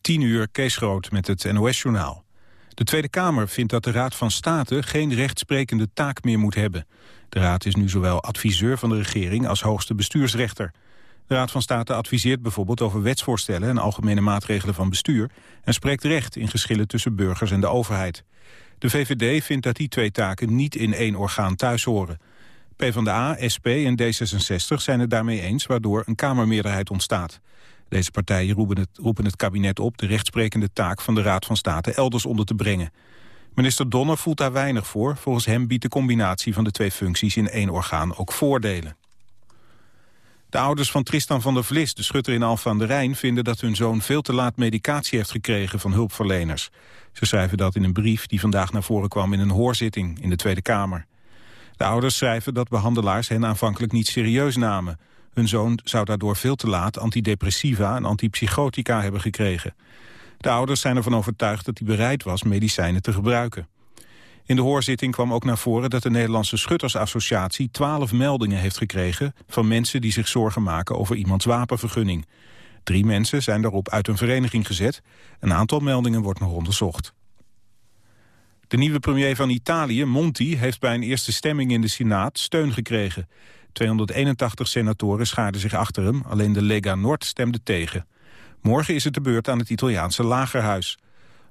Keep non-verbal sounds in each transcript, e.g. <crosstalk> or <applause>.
10 uur Kees Groot met het NOS-journaal. De Tweede Kamer vindt dat de Raad van State geen rechtsprekende taak meer moet hebben. De Raad is nu zowel adviseur van de regering als hoogste bestuursrechter. De Raad van State adviseert bijvoorbeeld over wetsvoorstellen en algemene maatregelen van bestuur... en spreekt recht in geschillen tussen burgers en de overheid. De VVD vindt dat die twee taken niet in één orgaan thuis horen. PvdA, SP en D66 zijn het daarmee eens, waardoor een Kamermeerderheid ontstaat. Deze partijen roepen het, het kabinet op de rechtsprekende taak van de Raad van State elders onder te brengen. Minister Donner voelt daar weinig voor. Volgens hem biedt de combinatie van de twee functies in één orgaan ook voordelen. De ouders van Tristan van der Vlis, de schutter in Alphen aan de Rijn... vinden dat hun zoon veel te laat medicatie heeft gekregen van hulpverleners. Ze schrijven dat in een brief die vandaag naar voren kwam in een hoorzitting in de Tweede Kamer. De ouders schrijven dat behandelaars hen aanvankelijk niet serieus namen. Hun zoon zou daardoor veel te laat antidepressiva en antipsychotica hebben gekregen. De ouders zijn ervan overtuigd dat hij bereid was medicijnen te gebruiken. In de hoorzitting kwam ook naar voren dat de Nederlandse Schuttersassociatie twaalf meldingen heeft gekregen van mensen die zich zorgen maken over iemands wapenvergunning. Drie mensen zijn daarop uit een vereniging gezet. Een aantal meldingen wordt nog onderzocht. De nieuwe premier van Italië, Monti, heeft bij een eerste stemming in de Senaat steun gekregen. 281 senatoren schaarden zich achter hem, alleen de Lega Nord stemde tegen. Morgen is het de beurt aan het Italiaanse lagerhuis.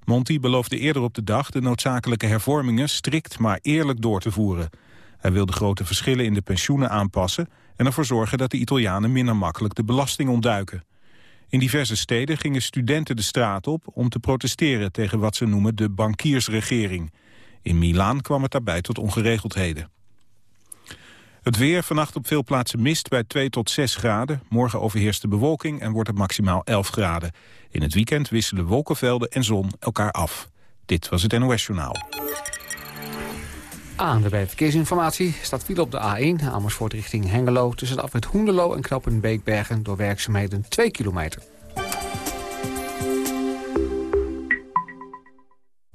Monti beloofde eerder op de dag de noodzakelijke hervormingen strikt maar eerlijk door te voeren. Hij wil de grote verschillen in de pensioenen aanpassen en ervoor zorgen dat de Italianen minder makkelijk de belasting ontduiken. In diverse steden gingen studenten de straat op om te protesteren tegen wat ze noemen de bankiersregering. In Milaan kwam het daarbij tot ongeregeldheden. Het weer, vannacht op veel plaatsen mist bij 2 tot 6 graden. Morgen overheerst de bewolking en wordt het maximaal 11 graden. In het weekend wisselen wolkenvelden en zon elkaar af. Dit was het NOS Journaal. Aan de verkeersinformatie staat file op de A1 Amersfoort richting Hengelo... tussen de afwit Hoendelo en Knoppen Beekbergen door werkzaamheden 2 kilometer.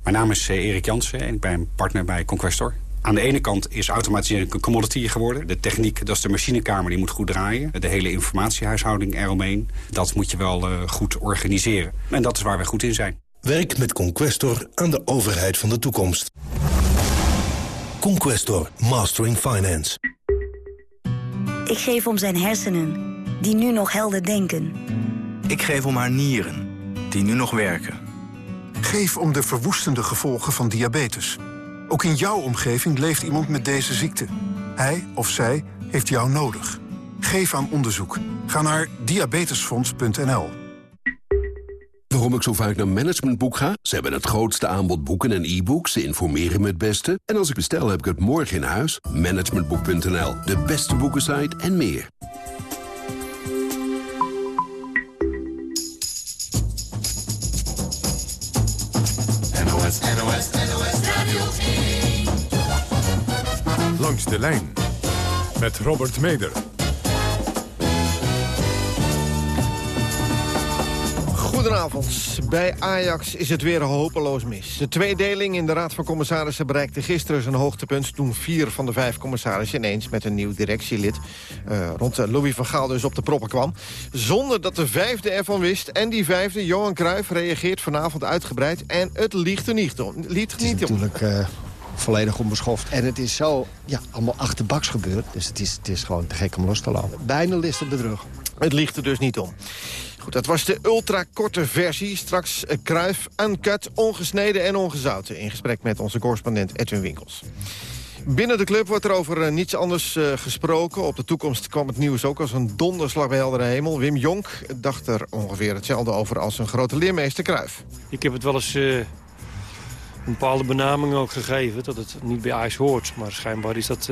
Mijn naam is eh, Erik Jansen en ik ben partner bij Conquestor. Aan de ene kant is automatisering een commodity geworden. De techniek, dat is de machinekamer, die moet goed draaien. De hele informatiehuishouding eromheen, dat moet je wel uh, goed organiseren. En dat is waar wij goed in zijn. Werk met Conquestor aan de overheid van de toekomst. Conquestor, Mastering Finance. Ik geef om zijn hersenen, die nu nog helder denken. Ik geef om haar nieren, die nu nog werken. Geef om de verwoestende gevolgen van diabetes. Ook in jouw omgeving leeft iemand met deze ziekte. Hij of zij heeft jou nodig. Geef aan onderzoek. Ga naar diabetesfonds.nl. Waarom ik zo vaak naar Managementboek ga? Ze hebben het grootste aanbod boeken en e-books. Ze informeren me het beste. En als ik bestel, heb ik het morgen in huis. Managementboek.nl, de beste boekensite en meer. NOS, NOS, NOS Radio 1. Langs de lijn met Robert Meder. Goedenavond. Bij Ajax is het weer hopeloos mis. De tweedeling in de Raad van Commissarissen bereikte gisteren zijn hoogtepunt... toen vier van de vijf commissarissen ineens met een nieuw directielid... Uh, rond Louis van Gaal dus op de proppen kwam. Zonder dat de vijfde ervan wist. En die vijfde, Johan Cruijff, reageert vanavond uitgebreid. En het liegt er niet om. Liegt niet om. natuurlijk uh, volledig onbeschoft. En het is zo ja, allemaal achterbaks gebeurd. Dus het is, het is gewoon te gek om los te laten. Bijna list op de rug. Het ligt er dus niet om. Goed, dat was de ultrakorte versie. Straks Kruif, uncut, ongesneden en ongezouten. In gesprek met onze correspondent Edwin Winkels. Binnen de club wordt er over uh, niets anders uh, gesproken. Op de toekomst kwam het nieuws ook als een donderslag bij heldere hemel. Wim Jonk dacht er ongeveer hetzelfde over als een grote leermeester Kruif. Ik heb het wel eens uh, een bepaalde benaming ook gegeven... dat het niet bij IJs hoort. Maar schijnbaar is dat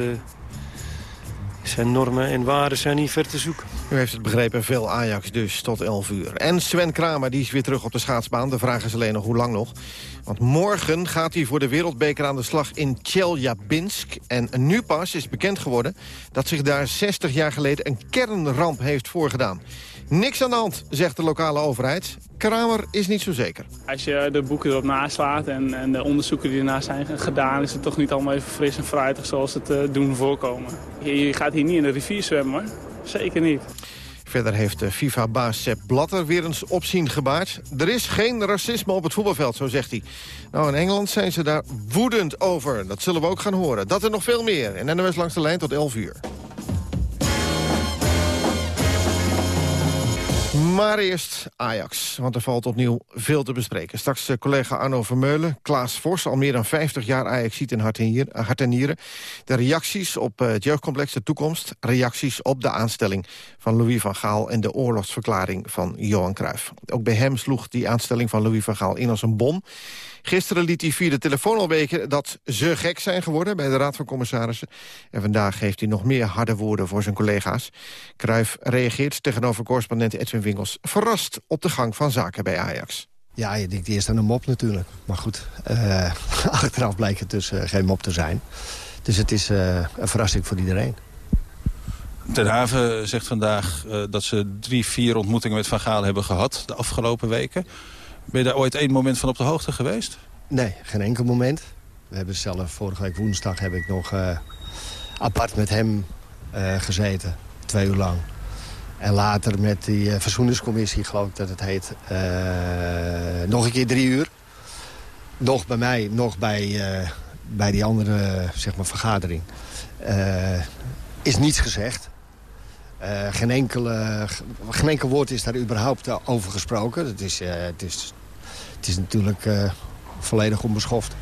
zijn normen en waarden zijn niet ver te zoeken. U heeft het begrepen, veel Ajax dus tot 11 uur. En Sven Kramer die is weer terug op de schaatsbaan. De vraag is alleen nog hoe lang nog. Want morgen gaat hij voor de wereldbeker aan de slag in Chelyabinsk. En nu pas is bekend geworden dat zich daar 60 jaar geleden... een kernramp heeft voorgedaan. Niks aan de hand, zegt de lokale overheid. Kramer is niet zo zeker. Als je de boeken erop naslaat en, en de onderzoeken die ernaar zijn gedaan... is het toch niet allemaal even fris en fruitig zoals het uh, doen voorkomen. Je, je, gaat hier niet in de rivier zwemmen, hoor. Zeker niet. Verder heeft FIFA-baas Sepp Blatter weer eens opzien gebaard. Er is geen racisme op het voetbalveld, zo zegt hij. Nou, in Engeland zijn ze daar woedend over. Dat zullen we ook gaan horen. Dat er nog veel meer. En NOS langs de lijn tot 11 uur. Maar eerst Ajax, want er valt opnieuw veel te bespreken. Straks uh, collega Arno Vermeulen, Klaas Vos, al meer dan 50 jaar Ajax ziet in hart en, nieren. De reacties op uh, het jeugdcomplex De Toekomst. Reacties op de aanstelling van Louis van Gaal en de oorlogsverklaring van Johan Cruijff. Ook bij hem sloeg die aanstelling van Louis van Gaal in als een bom. Gisteren liet hij via de telefoon al weken dat ze gek zijn geworden... bij de Raad van Commissarissen. En vandaag geeft hij nog meer harde woorden voor zijn collega's. Kruijf reageert tegenover correspondent Edwin Winkels... verrast op de gang van zaken bij Ajax. Ja, je denkt eerst aan een mop natuurlijk. Maar goed, uh, <laughs> achteraf blijkt het dus uh, geen mop te zijn. Dus het is uh, een verrassing voor iedereen. Ten Haven zegt vandaag dat ze drie, vier ontmoetingen met Van Gaal hebben gehad... de afgelopen weken. Ben je daar ooit één moment van op de hoogte geweest? Nee, geen enkel moment. We hebben zelf, vorige week woensdag heb ik nog uh, apart met hem uh, gezeten. Twee uur lang. En later met die uh, verzoeningscommissie, geloof ik dat het heet. nog een keer drie uur. Nog bij mij, nog bij, bij die andere zeg maar, vergadering. is niets gezegd. Uh, geen, enkele, geen enkel woord is daar überhaupt over gesproken. Het is, uh, het is, het is natuurlijk uh, volledig onbeschoft.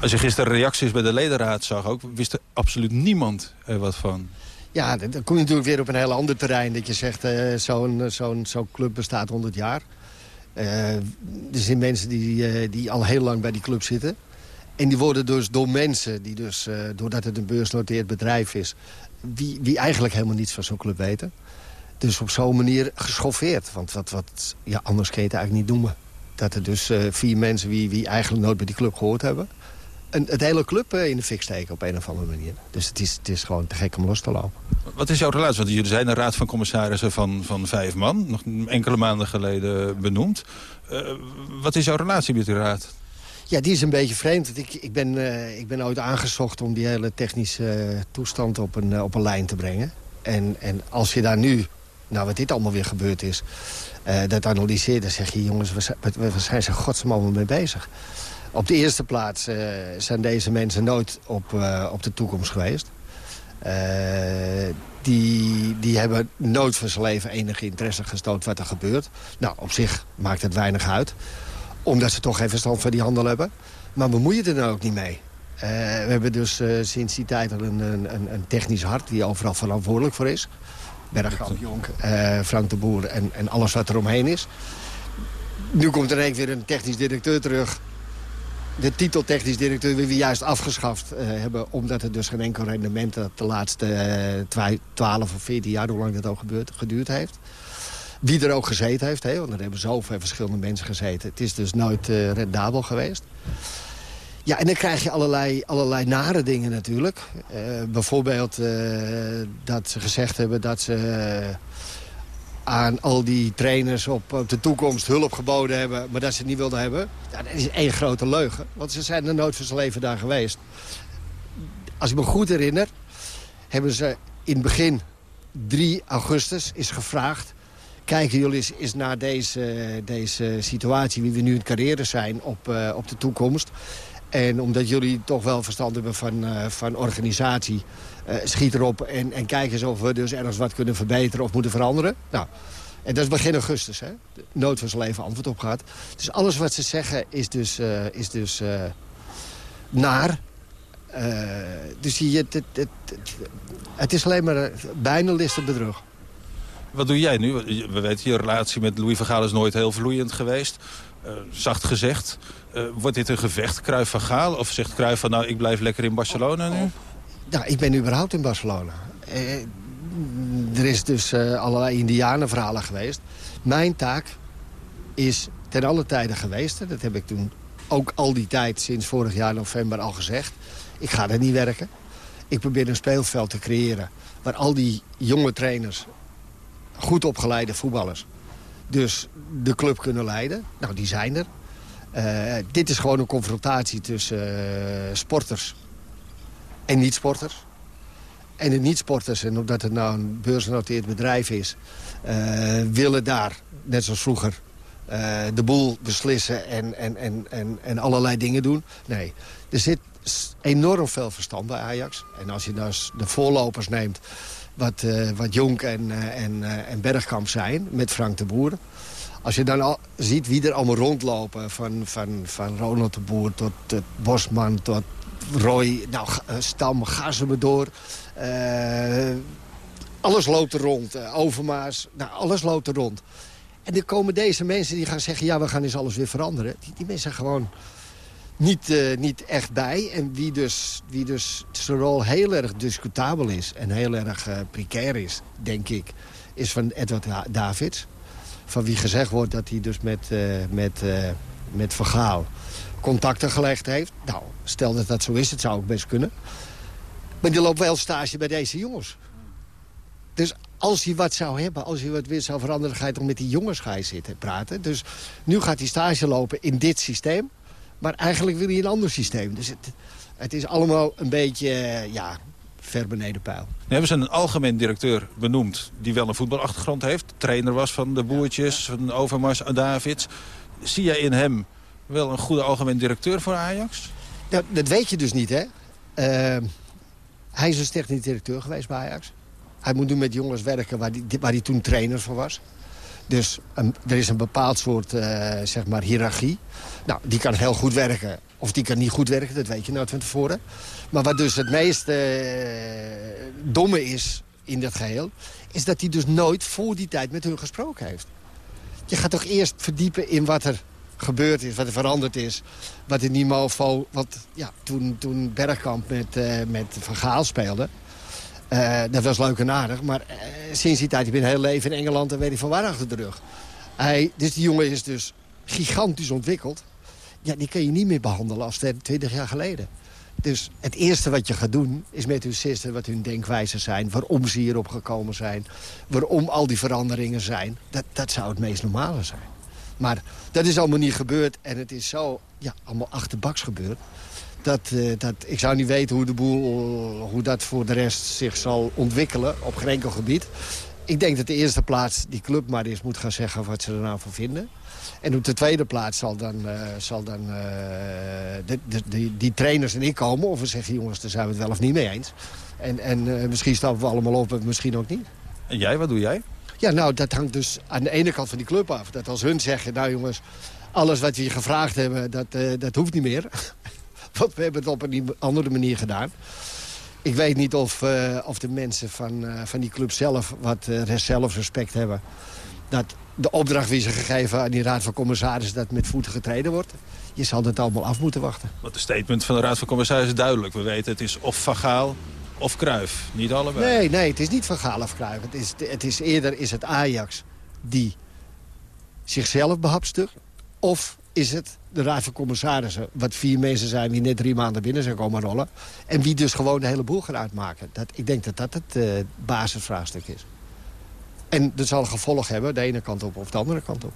Als je gisteren reacties bij de ledenraad zag, ook, wist er absoluut niemand er wat van. Ja, dan kom je natuurlijk weer op een heel ander terrein. Dat je zegt, zo'n zo'n zo'n club bestaat 100 jaar. er zijn mensen die, die al heel lang bij die club zitten. En die worden dus door mensen, die dus, doordat het een beursnoteerd bedrijf is wie, wie eigenlijk helemaal niets van zo'n club weten. Dus op zo'n manier geschoffeerd. Want wat, wat, ja, anders kun je het eigenlijk niet noemen. Dat er dus uh, vier mensen wie, wie eigenlijk nooit bij die club gehoord hebben... Een, het hele club uh, in de fik steken op een of andere manier. Dus het is, het is gewoon te gek om los te lopen. Wat is jouw relatie? Want jullie zijn een raad van commissarissen van, van vijf man. Nog enkele maanden geleden benoemd. Uh, wat is jouw relatie met die raad? Ja, die is een beetje vreemd. Ik, ik, ben, uh, ik ben ooit aangezocht om die hele technische uh, toestand op een, uh, op een lijn te brengen. En, en als je daar nu, nou wat dit allemaal weer gebeurd is, dat analyseert... dan zeg je, jongens, we zijn ze allemaal mee bezig. Op de eerste plaats zijn deze mensen nooit op, op de toekomst geweest. die, die hebben nooit van zijn leven enige interesse gestoond wat er gebeurt. Nou, op zich maakt het weinig uit omdat ze toch geen verstand van die handel hebben. Maar bemoeien er nou ook niet mee. Uh, we hebben dus uh, sinds die tijd een, een, een, technisch hart die overal verantwoordelijk voor is. Bergkamp, Jonk, uh, Frank de Boer en, en alles wat er omheen is. Nu komt er een weer een technisch directeur terug. De titel technisch directeur willen we juist afgeschaft hebben... omdat het dus geen enkel rendement de laatste 12 of 14 jaar... hoe lang dat al gebeurd, geduurd heeft. Wie er ook gezeten heeft, hè, want er hebben zoveel verschillende mensen gezeten. Het is dus nooit uh, rendabel geweest. Ja, en dan krijg je allerlei, allerlei nare dingen natuurlijk. Uh, bijvoorbeeld uh, dat ze gezegd hebben dat ze aan al die trainers op, op, de toekomst hulp geboden hebben... maar dat ze het niet wilden hebben. Ja, dat is één grote leugen, want ze zijn er nooit van zijn leven daar geweest. Als ik me goed herinner, hebben ze in het begin 3 augustus is gevraagd kijken jullie eens, naar deze, deze situatie... wie we nu in carrière zijn op, uh, op de toekomst. En omdat jullie toch wel verstand hebben van, uh, van organisatie... Uh, schiet erop en, en kijk of we dus ergens wat kunnen verbeteren of moeten veranderen. Nou, en dat is begin augustus, hè? Nooit van zijn leven antwoord op gehad. Dus alles wat ze zeggen is dus, is dus naar. dus je, het, het, het, is alleen maar bijna list bedrog. Wat doe jij nu? We weten, je relatie met Louis van Gaal is nooit heel vloeiend geweest. Uh, zacht gezegd. Uh, wordt dit een gevecht, Cruijff van Gaal? Of zegt Cruijff van, nou, ik blijf lekker in Barcelona nu? Ja, ik ben überhaupt in Barcelona. Eh, er is dus allerlei indianenverhalen geweest. Mijn taak is ten alle tijde geweest. Dat heb ik toen ook al die tijd sinds vorig jaar november al gezegd. Ik ga er niet werken. Ik probeer een speelveld te creëren... waar al die jonge trainers goed opgeleide voetballers. Dus de club kunnen leiden. Nou, die zijn er. Uh, dit is gewoon een confrontatie tussen uh, sporters en niet-sporters. En de niet-sporters, en omdat het nou een beursgenoteerd bedrijf is... Uh, willen daar, net zoals vroeger, de boel beslissen en, en, en, en, en allerlei dingen doen. Nee, er zit enorm veel verstand bij Ajax. En als je nou de voorlopers neemt, wat, uh, wat Jonk en, en, en Bergkamp zijn, met Frank de Boer... Als je dan al ziet wie er allemaal rondlopen... van, van, van Ronald de Boer tot, Bosman tot Roy, nou, Stam, ga ze me door. Alles loopt er rond. Overmaas, nou, alles loopt er rond. En dan komen deze mensen die gaan zeggen... ja, we gaan eens alles weer veranderen. Die, die mensen zijn gewoon niet, uh, niet echt bij. En wie dus, wie dus zijn rol heel erg discutabel is... en heel erg precair is, denk ik... is van Edward Davids. Van wie gezegd wordt dat hij dus met, met, met Vergaal contacten gelegd heeft. Nou, stel dat dat zo is, het zou ook best kunnen. Maar die loopt wel stage bij deze jongens. Dus als hij wat zou hebben, als hij wat weer zou veranderen... ga je toch met die jongens gaan zitten praten. Dus nu gaat hij stage lopen in dit systeem. Maar eigenlijk wil hij een ander systeem. Dus het, het is allemaal een beetje, eh, ja, ver beneden pijl. Nu hebben ze een algemeen directeur benoemd... die wel een voetbalachtergrond heeft. Trainer was van de Boertjes, van Overmars, Davids. Zie jij in hem wel een goede algemeen directeur voor Ajax? Nou, dat weet je dus niet, hè? Uh, hij is dus technisch directeur geweest bij Ajax. Hij moet nu met jongens werken waar hij waar die toen trainer voor was. Dus er is een bepaald soort uh, zeg maar hiërarchie. Nou, die kan heel goed werken. Of die kan niet goed werken, dat weet je nou van tevoren. Maar wat dus het meest uh, domme is in dat geheel... is dat hij dus nooit voor die tijd met hun gesproken heeft. Je gaat toch eerst verdiepen in wat er gebeurd is, wat er veranderd is. Wat in niveau, wat ja, toen, toen Bergkamp met, uh, met Van Gaal speelde... Uh, dat was leuk en aardig, maar uh, sinds die tijd je een heel leven in Engeland... en weet ik van waar achter de rug. Hij, dus die jongen is dus gigantisch ontwikkeld. Ja, die kun je niet meer behandelen als 20 jaar geleden. Dus het eerste wat je gaat doen is met hun sister wat hun denkwijzen zijn. Waarom ze hierop gekomen zijn. Waarom al die veranderingen zijn. Dat, dat zou het meest normale zijn. Maar dat is allemaal niet gebeurd. En het is zo ja, allemaal achterbaks gebeurd. Dat, uh, dat, ik zou niet weten hoe, de boel, hoe dat voor de rest zich zal ontwikkelen op geen enkel gebied. Ik denk dat de eerste plaats die club maar eens moet gaan zeggen wat ze er nou van vinden. En op de tweede plaats zal dan, uh, zal dan uh, de, de, die, die trainers en ik komen. Of we zeggen, jongens, daar zijn we het wel of niet mee eens. En, en misschien stappen we allemaal op en misschien ook niet. En jij, wat doe jij? Ja, nou, dat hangt dus aan de ene kant van die club af. Dat als hun zeggen, nou jongens, alles wat we je gevraagd hebben, dat, dat hoeft niet meer. <laughs> Want we hebben het op een andere manier gedaan. Ik weet niet of, uh, of de mensen van, uh, van die club zelf wat zelfrespect hebben. Dat de opdracht die ze gegeven aan die raad van commissarissen... dat met voeten getreden wordt. Je zal het allemaal af moeten wachten. Want de statement van de raad van commissarissen is duidelijk. We weten het is of Van Gaal of Kruif, niet allebei. Nee, nee, het is niet Van Gaal of Kruif. Het is, het is eerder is het Ajax die zichzelf behapstugt. Of is het de Raad van Commissarissen... wat vier mensen zijn die net drie maanden binnen zijn komen rollen... en wie dus gewoon de hele boel gaan uitmaken. Dat, ik denk dat dat het uh, basisvraagstuk is. En dat zal gevolg hebben, de ene kant op of de andere kant op.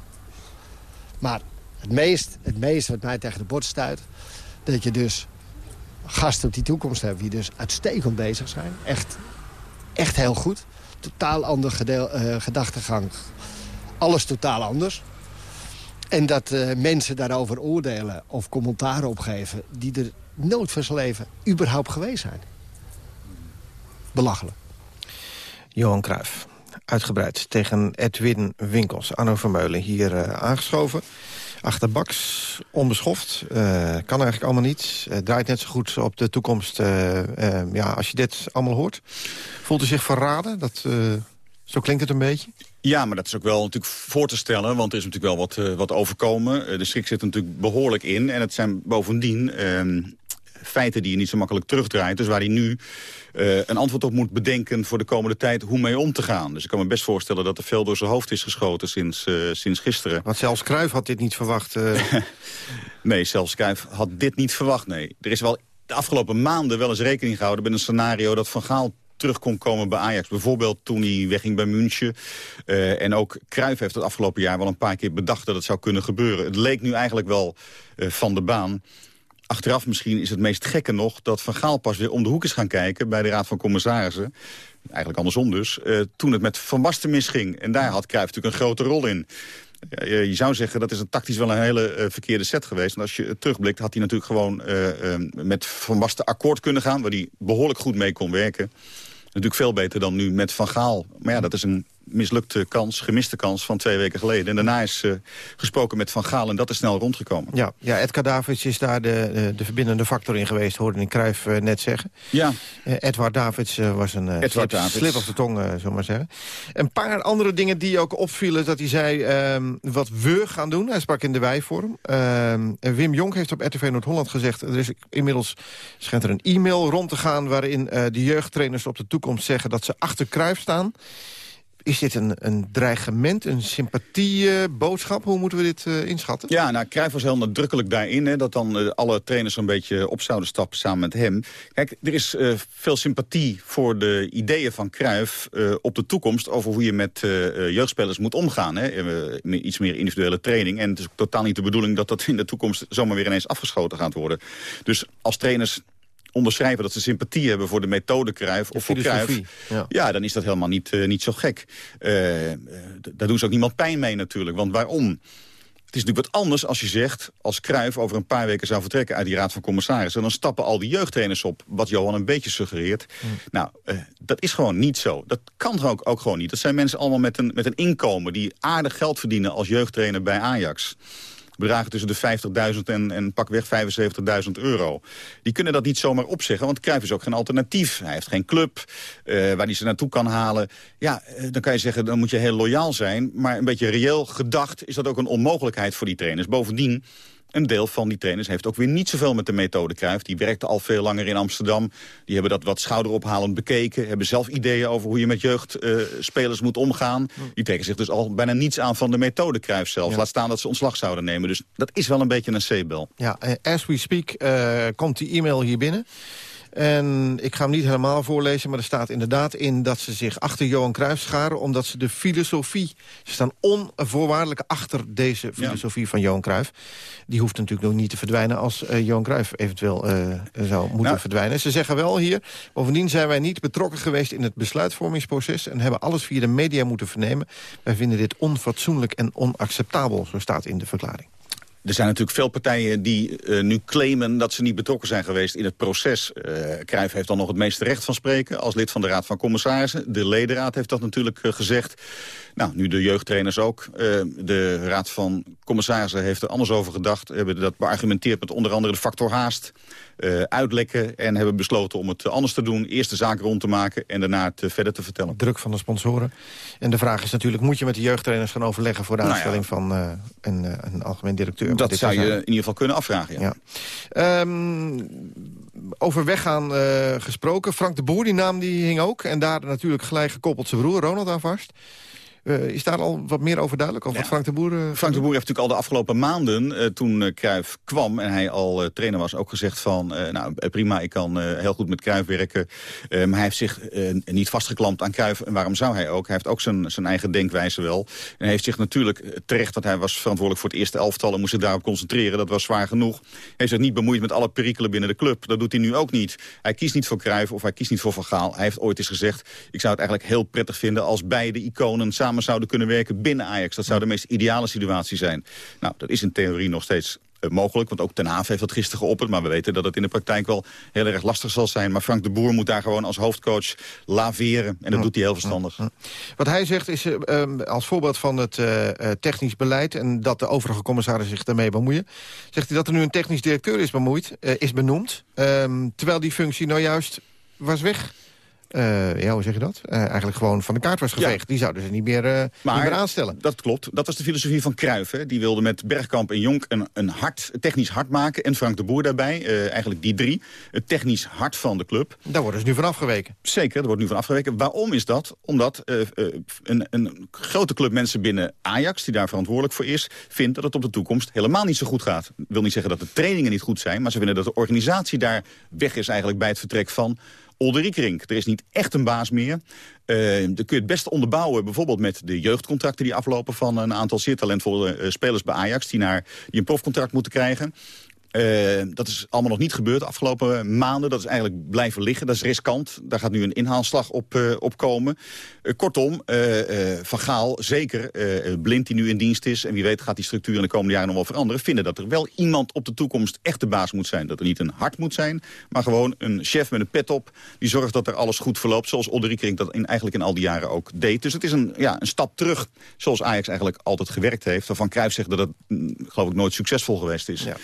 Maar het meest, het meest wat mij tegen de bord stuit... dat je dus gasten op die toekomst hebben... die dus uitstekend bezig zijn. Echt, echt heel goed. Totaal andere uh, gedachtegang. Alles totaal anders. En dat uh, mensen daarover oordelen of commentaar opgeven... die er nooit van zijn leven überhaupt geweest zijn. Belachelijk. Johan Cruijff, uitgebreid tegen Edwin Winkels. Arno Vermeulen hier uh, aangeschoven. Achterbaks, onbeschoft, uh, kan eigenlijk allemaal niet. Draait net zo goed op de toekomst. ja, als je dit allemaal hoort, voelt u zich verraden? Dat, zo klinkt het een beetje. Ja, maar dat is ook wel natuurlijk voor te stellen, want er is natuurlijk wel wat, wat overkomen. de schrik zit er natuurlijk behoorlijk in. En het zijn bovendien ehm, feiten die je niet zo makkelijk terugdraait. Dus waar hij nu uh, een antwoord op moet bedenken voor de komende tijd hoe mee om te gaan. Dus ik kan me best voorstellen dat er veel door zijn hoofd is geschoten sinds, sinds gisteren. Want zelfs Cruijff had dit niet verwacht. <laughs> Nee, zelfs Cruijff had dit niet verwacht, nee. Er is wel de afgelopen maanden wel eens rekening gehouden met een scenario dat Van Gaal terug kon komen bij Ajax. Bijvoorbeeld toen hij wegging bij München. Uh, en ook Cruijff heeft het afgelopen jaar wel een paar keer bedacht dat het zou kunnen gebeuren. Het leek nu eigenlijk wel uh, van de baan. achteraf misschien is het meest gekke nog... dat Van Gaal pas weer om de hoek is gaan kijken bij de Raad van Commissarissen. Eigenlijk andersom dus. Uh, toen het met Van Basten misging. En daar had Cruijff natuurlijk een grote rol in. Je, zou zeggen dat is een tactisch wel een hele verkeerde set geweest. En als je terugblikt had hij natuurlijk gewoon met Van Basten akkoord kunnen gaan... waar hij behoorlijk goed mee kon werken. Natuurlijk veel beter dan nu met Van Gaal. Maar ja, dat is een mislukte kans, gemiste kans van twee weken geleden. En daarna is uh, gesproken met Van Gaal en dat is snel rondgekomen. Ja, ja Edgar Davids is daar de, de verbindende factor in geweest, hoorde ik Cruijff uh, net zeggen. Ja. Uh, Edward Davids was een slip, Davids. slip op de tong, zullen maar zeggen. Een paar andere dingen die ook opvielen, dat hij zei um, wat we gaan doen. Hij sprak in de wijvorm. Um, Wim Jonk heeft op RTV Noord-Holland gezegd, er is inmiddels schijnt er een e-mail rond te gaan... waarin de jeugdtrainers op de toekomst zeggen dat ze achter Cruijff staan... Is dit een, een dreigement, een sympathieboodschap? Hoe moeten we dit uh, inschatten? Ja, nou, Cruijff was heel nadrukkelijk daarin... Hè, dat dan uh, alle trainers een beetje op zouden stappen samen met hem. Kijk, er is uh, veel sympathie voor de ideeën van Cruijff... op de toekomst over hoe je met jeugdspelers moet omgaan. Hè. iets meer individuele training. En het is totaal niet de bedoeling dat dat in de toekomst... zomaar weer ineens afgeschoten gaat worden. Dus als trainers onderschrijven dat ze sympathie hebben voor de methode Cruijff of voor Cruijff. Ja. ja. dan is dat helemaal niet, uh, niet zo gek. Uh, daar doen ze ook niemand pijn mee natuurlijk. Want waarom? Het is natuurlijk wat anders als je zegt... als Cruijff over een paar weken zou vertrekken uit die raad van commissarissen... dan stappen al die jeugdtrainers op, wat Johan een beetje suggereert. Mm. Nou, uh, dat is gewoon niet zo. Dat kan ook, ook gewoon niet. Dat zijn mensen allemaal met een, met een inkomen... die aardig geld verdienen als jeugdtrainer bij Ajax bedragen tussen de 50.000 en, en pakweg 75.000 euro. Die kunnen dat niet zomaar opzeggen, want Cruijff is ook geen alternatief. Hij heeft geen club uh, waar hij ze naartoe kan halen. Ja, uh, dan kan je zeggen, dan moet je heel loyaal zijn. Maar een beetje reëel gedacht is dat ook een onmogelijkheid voor die trainers. Bovendien... Een deel van die trainers heeft ook weer niet zoveel met de methode Cruijff. Die werkte al veel langer in Amsterdam. Die hebben dat wat schouderophalend bekeken. Hebben zelf ideeën over hoe je met jeugdspelers uh, moet omgaan. Die trekken zich dus al bijna niets aan van de methode Cruijff zelf. Ja. Laat staan dat ze ontslag zouden nemen. Dus dat is wel een beetje een C-bel. Ja, as we speak uh, komt die e-mail hier binnen. En ik ga hem niet helemaal voorlezen, maar er staat inderdaad in... dat ze zich achter Johan Cruijff scharen, omdat ze de filosofie... ze staan onvoorwaardelijk achter deze filosofie ja. van Johan Cruijff. Die hoeft natuurlijk nog niet te verdwijnen als uh, Johan Cruijff eventueel uh, zou moeten nou. verdwijnen. Ze zeggen wel hier, bovendien zijn wij niet betrokken geweest... in het besluitvormingsproces en hebben alles via de media moeten vernemen. Wij vinden dit onfatsoenlijk en onacceptabel, zo staat in de verklaring. Er zijn natuurlijk veel partijen die uh, nu claimen dat ze niet betrokken zijn geweest in het proces. Uh, heeft dan nog het meeste recht van spreken als lid van de Raad van Commissarissen. De ledenraad heeft dat natuurlijk uh, gezegd. Nou, nu de jeugdtrainers ook. de Raad van Commissarissen heeft er anders over gedacht. Hebben dat beargumenteerd met onder andere de factor haast. Uh, uitlekken en hebben besloten om het anders te doen. Eerst de zaak rond te maken en daarna het uh, verder te vertellen. Druk van de sponsoren. En de vraag is natuurlijk, moet je met de jeugdtrainers gaan overleggen... voor de aanstelling nou ja. van uh, een, een, algemeen directeur? Dat zou je in ieder geval kunnen afvragen, ja. ja. Um, over weggaan gesproken. Frank de Boer, die naam die hing ook. En daar natuurlijk gelijk gekoppeld zijn broer Ronald aan vast. Uh, is daar al wat meer over duidelijk? Of ja. wat Frank de Boer... Uh, Frank de Boer heeft natuurlijk al de afgelopen maanden... Uh, toen Cruijff kwam en hij al trainer was... ook gezegd van, nou prima, ik kan heel goed met Cruijff werken. maar hij heeft zich niet vastgeklampt aan Cruijff. En waarom zou hij ook? Hij heeft ook zijn, zijn eigen denkwijze wel. En hij heeft zich natuurlijk terecht... want hij was verantwoordelijk voor het eerste elftal... en moest zich daarop concentreren. Dat was zwaar genoeg. Hij heeft zich niet bemoeid met alle perikelen binnen de club. Dat doet hij nu ook niet. Hij kiest niet voor Cruijff of hij kiest niet voor Van Gaal. Hij heeft ooit eens gezegd... ik zou het eigenlijk heel prettig vinden als beide iconen samen zouden kunnen werken binnen Ajax. Dat zou de meest ideale situatie zijn. Nou, dat is in theorie nog steeds uh, mogelijk. Want ook Ten Haaf heeft dat gisteren geopperd. Maar we weten dat het in de praktijk wel heel erg lastig zal zijn. Maar Frank de Boer moet daar gewoon als hoofdcoach laveren. En dat doet hij heel verstandig. Wat hij zegt is uh, als voorbeeld van het uh, technisch beleid... en dat de overige commissarissen zich daarmee bemoeien... zegt hij dat er nu een technisch directeur is, bemoeid, is benoemd. Ehm, terwijl die functie nou juist was weg uh, ja, hoe zeg je dat? Uh, eigenlijk gewoon van de kaart was geveegd. Ja. Die zouden ze niet meer, uh, maar, niet meer aanstellen. Dat klopt. Dat was de filosofie van Cruijff. Hè. Die wilde met Bergkamp en Jonk een, een hart, technisch hart maken. En Frank de Boer daarbij. eigenlijk die drie. Het technisch hart van de club. Daar worden ze nu van afgeweken. Zeker, daar wordt nu van afgeweken. Waarom is dat? Omdat een, een grote club mensen binnen Ajax... die daar verantwoordelijk voor is... vindt dat het op de toekomst helemaal niet zo goed gaat. Ik wil niet zeggen dat de trainingen niet goed zijn... maar ze vinden dat de organisatie daar weg is eigenlijk bij het vertrek van... Olderiekrink. Er is niet echt een baas meer. Uh, dan kun je het best onderbouwen, bijvoorbeeld met de jeugdcontracten die aflopen van een aantal zeer talentvolle uh, spelers bij Ajax, die, naar, die een profcontract moeten krijgen. Uh, dat is allemaal nog niet gebeurd de afgelopen maanden. Dat is eigenlijk blijven liggen. Dat is riskant. Daar gaat nu een inhaalslag op, uh, komen. Uh, kortom, Van Gaal, zeker Blind die nu in dienst is... en wie weet gaat die structuur in de komende jaren nog wel veranderen... vinden dat er wel iemand op de toekomst echt de baas moet zijn. Dat er niet een hart moet zijn, maar gewoon een chef met een pet op... die zorgt dat er alles goed verloopt, zoals Odderikering dat in, eigenlijk in al die jaren ook deed. Dus het is een, ja, een stap terug, zoals Ajax eigenlijk altijd gewerkt heeft... waarvan Cruijff zegt dat het, mm, geloof ik, nooit succesvol geweest is. Ja,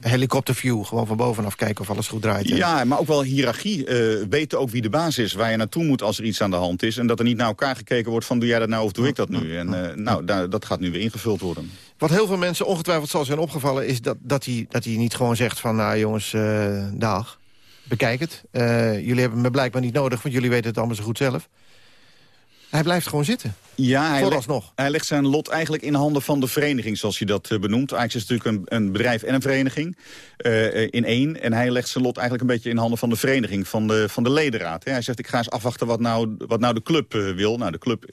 helikopterview, gewoon van bovenaf kijken of alles goed draait. Ja, maar ook wel hiërarchie. Uh, weten ook wie de baas is, waar je naartoe moet als er iets aan de hand is. En dat er niet naar elkaar gekeken wordt van doe jij dat nou of doe ik dat nu. En uh, nou, daar, dat gaat nu weer ingevuld worden. Wat heel veel mensen ongetwijfeld zal zijn opgevallen... is dat, dat, hij, dat hij niet gewoon zegt van nou jongens, uh, dag, bekijk het. jullie hebben me blijkbaar niet nodig, want jullie weten het allemaal zo goed zelf. Hij blijft gewoon zitten. Ja, hij, legt, hij legt zijn lot eigenlijk in handen van de vereniging, zoals hij dat uh, benoemt. Eigenlijk is natuurlijk een, een bedrijf en een vereniging uh, in één. En hij legt zijn lot eigenlijk een beetje in handen van de vereniging, van de, van de ledenraad. Hij zegt, ik ga eens afwachten wat nou, wat nou de club uh, wil. Nou, de club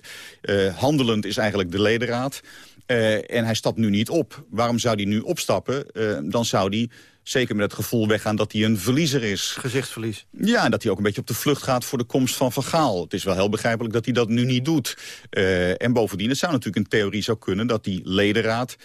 handelend is eigenlijk de ledenraad. en hij stapt nu niet op. Waarom zou hij nu opstappen? dan zou hij zeker met het gevoel weggaan dat hij een verliezer is. Gezichtsverlies. Ja, en dat hij ook een beetje op de vlucht gaat voor de komst van Van Gaal. Het is wel heel begrijpelijk dat hij dat nu niet doet. Uh, en bovendien, het zou natuurlijk in theorie zou kunnen dat die ledenraad...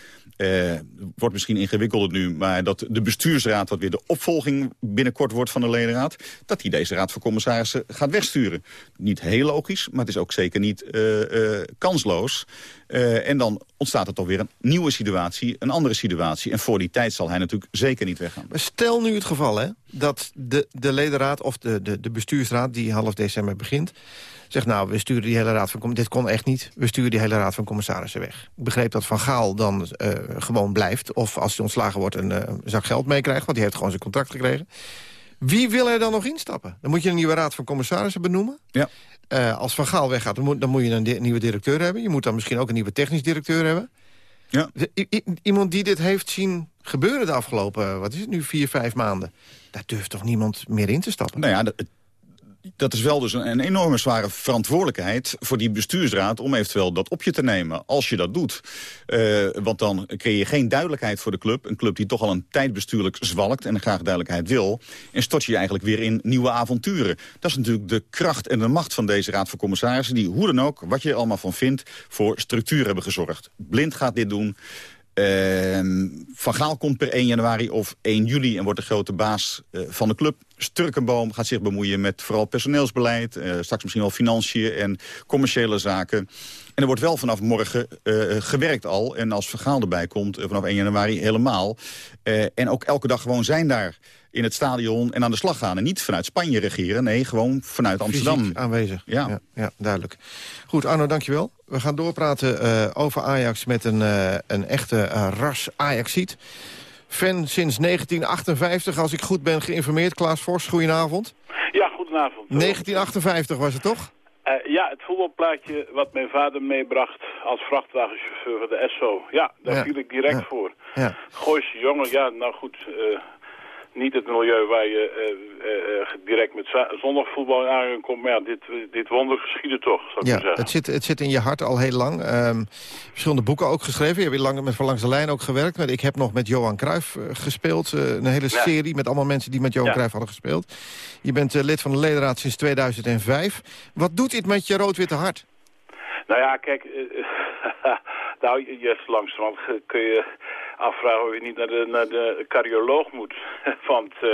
Uh, wordt misschien ingewikkelder nu, maar dat de bestuursraad... wat weer de opvolging binnenkort wordt van de ledenraad... dat hij deze raad van commissarissen gaat wegsturen. Niet heel logisch, maar het is ook zeker niet uh, kansloos. Uh, en dan ontstaat er toch weer een nieuwe situatie, een andere situatie. En voor die tijd zal hij natuurlijk zeker niet weggaan. Stel nu het geval, hè, dat de, de ledenraad of de, de, de bestuursraad... die half december begint, zegt... nou, we sturen die hele raad van... dit kon echt niet, we sturen die hele raad van commissarissen weg. Ik begreep dat Van Gaal dan uh, gewoon blijft... of als hij ontslagen wordt een uh, zak geld meekrijgt... want die heeft gewoon zijn contract gekregen. Wie wil er dan nog instappen? Dan moet je een nieuwe raad van commissarissen benoemen. Ja. Uh, als Van Gaal weggaat, dan moet, dan moet je een nieuwe directeur hebben. Je moet dan misschien ook een nieuwe technisch directeur hebben. Ja. iemand die dit heeft zien gebeuren de afgelopen, wat is het nu, vier, vijf maanden. Daar durft toch niemand meer in te stappen? Nou ja, dat is wel dus een, een, enorme zware verantwoordelijkheid voor die bestuursraad om eventueel dat op je te nemen, als je dat doet. Uh, want dan creëer je geen duidelijkheid voor de club. Een club die toch al een tijd bestuurlijk zwalkt en graag duidelijkheid wil. En stort je je eigenlijk weer in nieuwe avonturen. Dat is natuurlijk de kracht en de macht van deze raad van commissarissen, die hoe dan ook, wat je er allemaal van vindt, voor structuur hebben gezorgd. Blind gaat dit doen. Uh, van Gaal komt per 1 januari of 1 juli en wordt de grote baas uh, van de club. Sturkenboom gaat zich bemoeien met vooral personeelsbeleid... Uh, straks misschien wel financiën en commerciële zaken. En er wordt wel vanaf morgen uh, gewerkt al. En als Vergaal erbij komt, vanaf 1 januari helemaal. en ook elke dag gewoon zijn daar in het stadion en aan de slag gaan. En niet vanuit Spanje regeren, nee, gewoon vanuit Amsterdam. Fysiek aanwezig, ja. ja. Ja, duidelijk. Goed, Arno, dankjewel. We gaan doorpraten uh, over Ajax met een, uh, een echte uh, ras Ajaxiet. Fan sinds 1958, als ik goed ben geïnformeerd. Klaas Vos, goedenavond. Ja, goedenavond. 1958 was het toch? ja, het voetbalplaatje wat mijn vader meebracht als vrachtwagenchauffeur van de SO. Ja, daar viel ik direct ja. voor. Ja. Gooise jongen, ja, nou goed niet het milieu waar je uh, uh, direct met zondagvoetbal in aankomt. Maar ja, dit, dit wonder geschieden toch, zou ik ja, zeggen. Het zit, het zit in je hart al heel lang. Um, verschillende boeken ook geschreven. Je hebt lang met Van Langs de Lijn ook gewerkt. Met, ik heb nog met Johan Cruijff gespeeld. een hele ja. serie met allemaal mensen die met Johan ja. Cruijff hadden gespeeld. Je bent lid van de ledenraad sinds 2005. Wat doet dit met je rood-witte hart? Nou ja, kijk... <laughs> nou, juist langzamerhand kun je afvragen of je niet naar de, naar de cardioloog moet. <laughs> Want uh,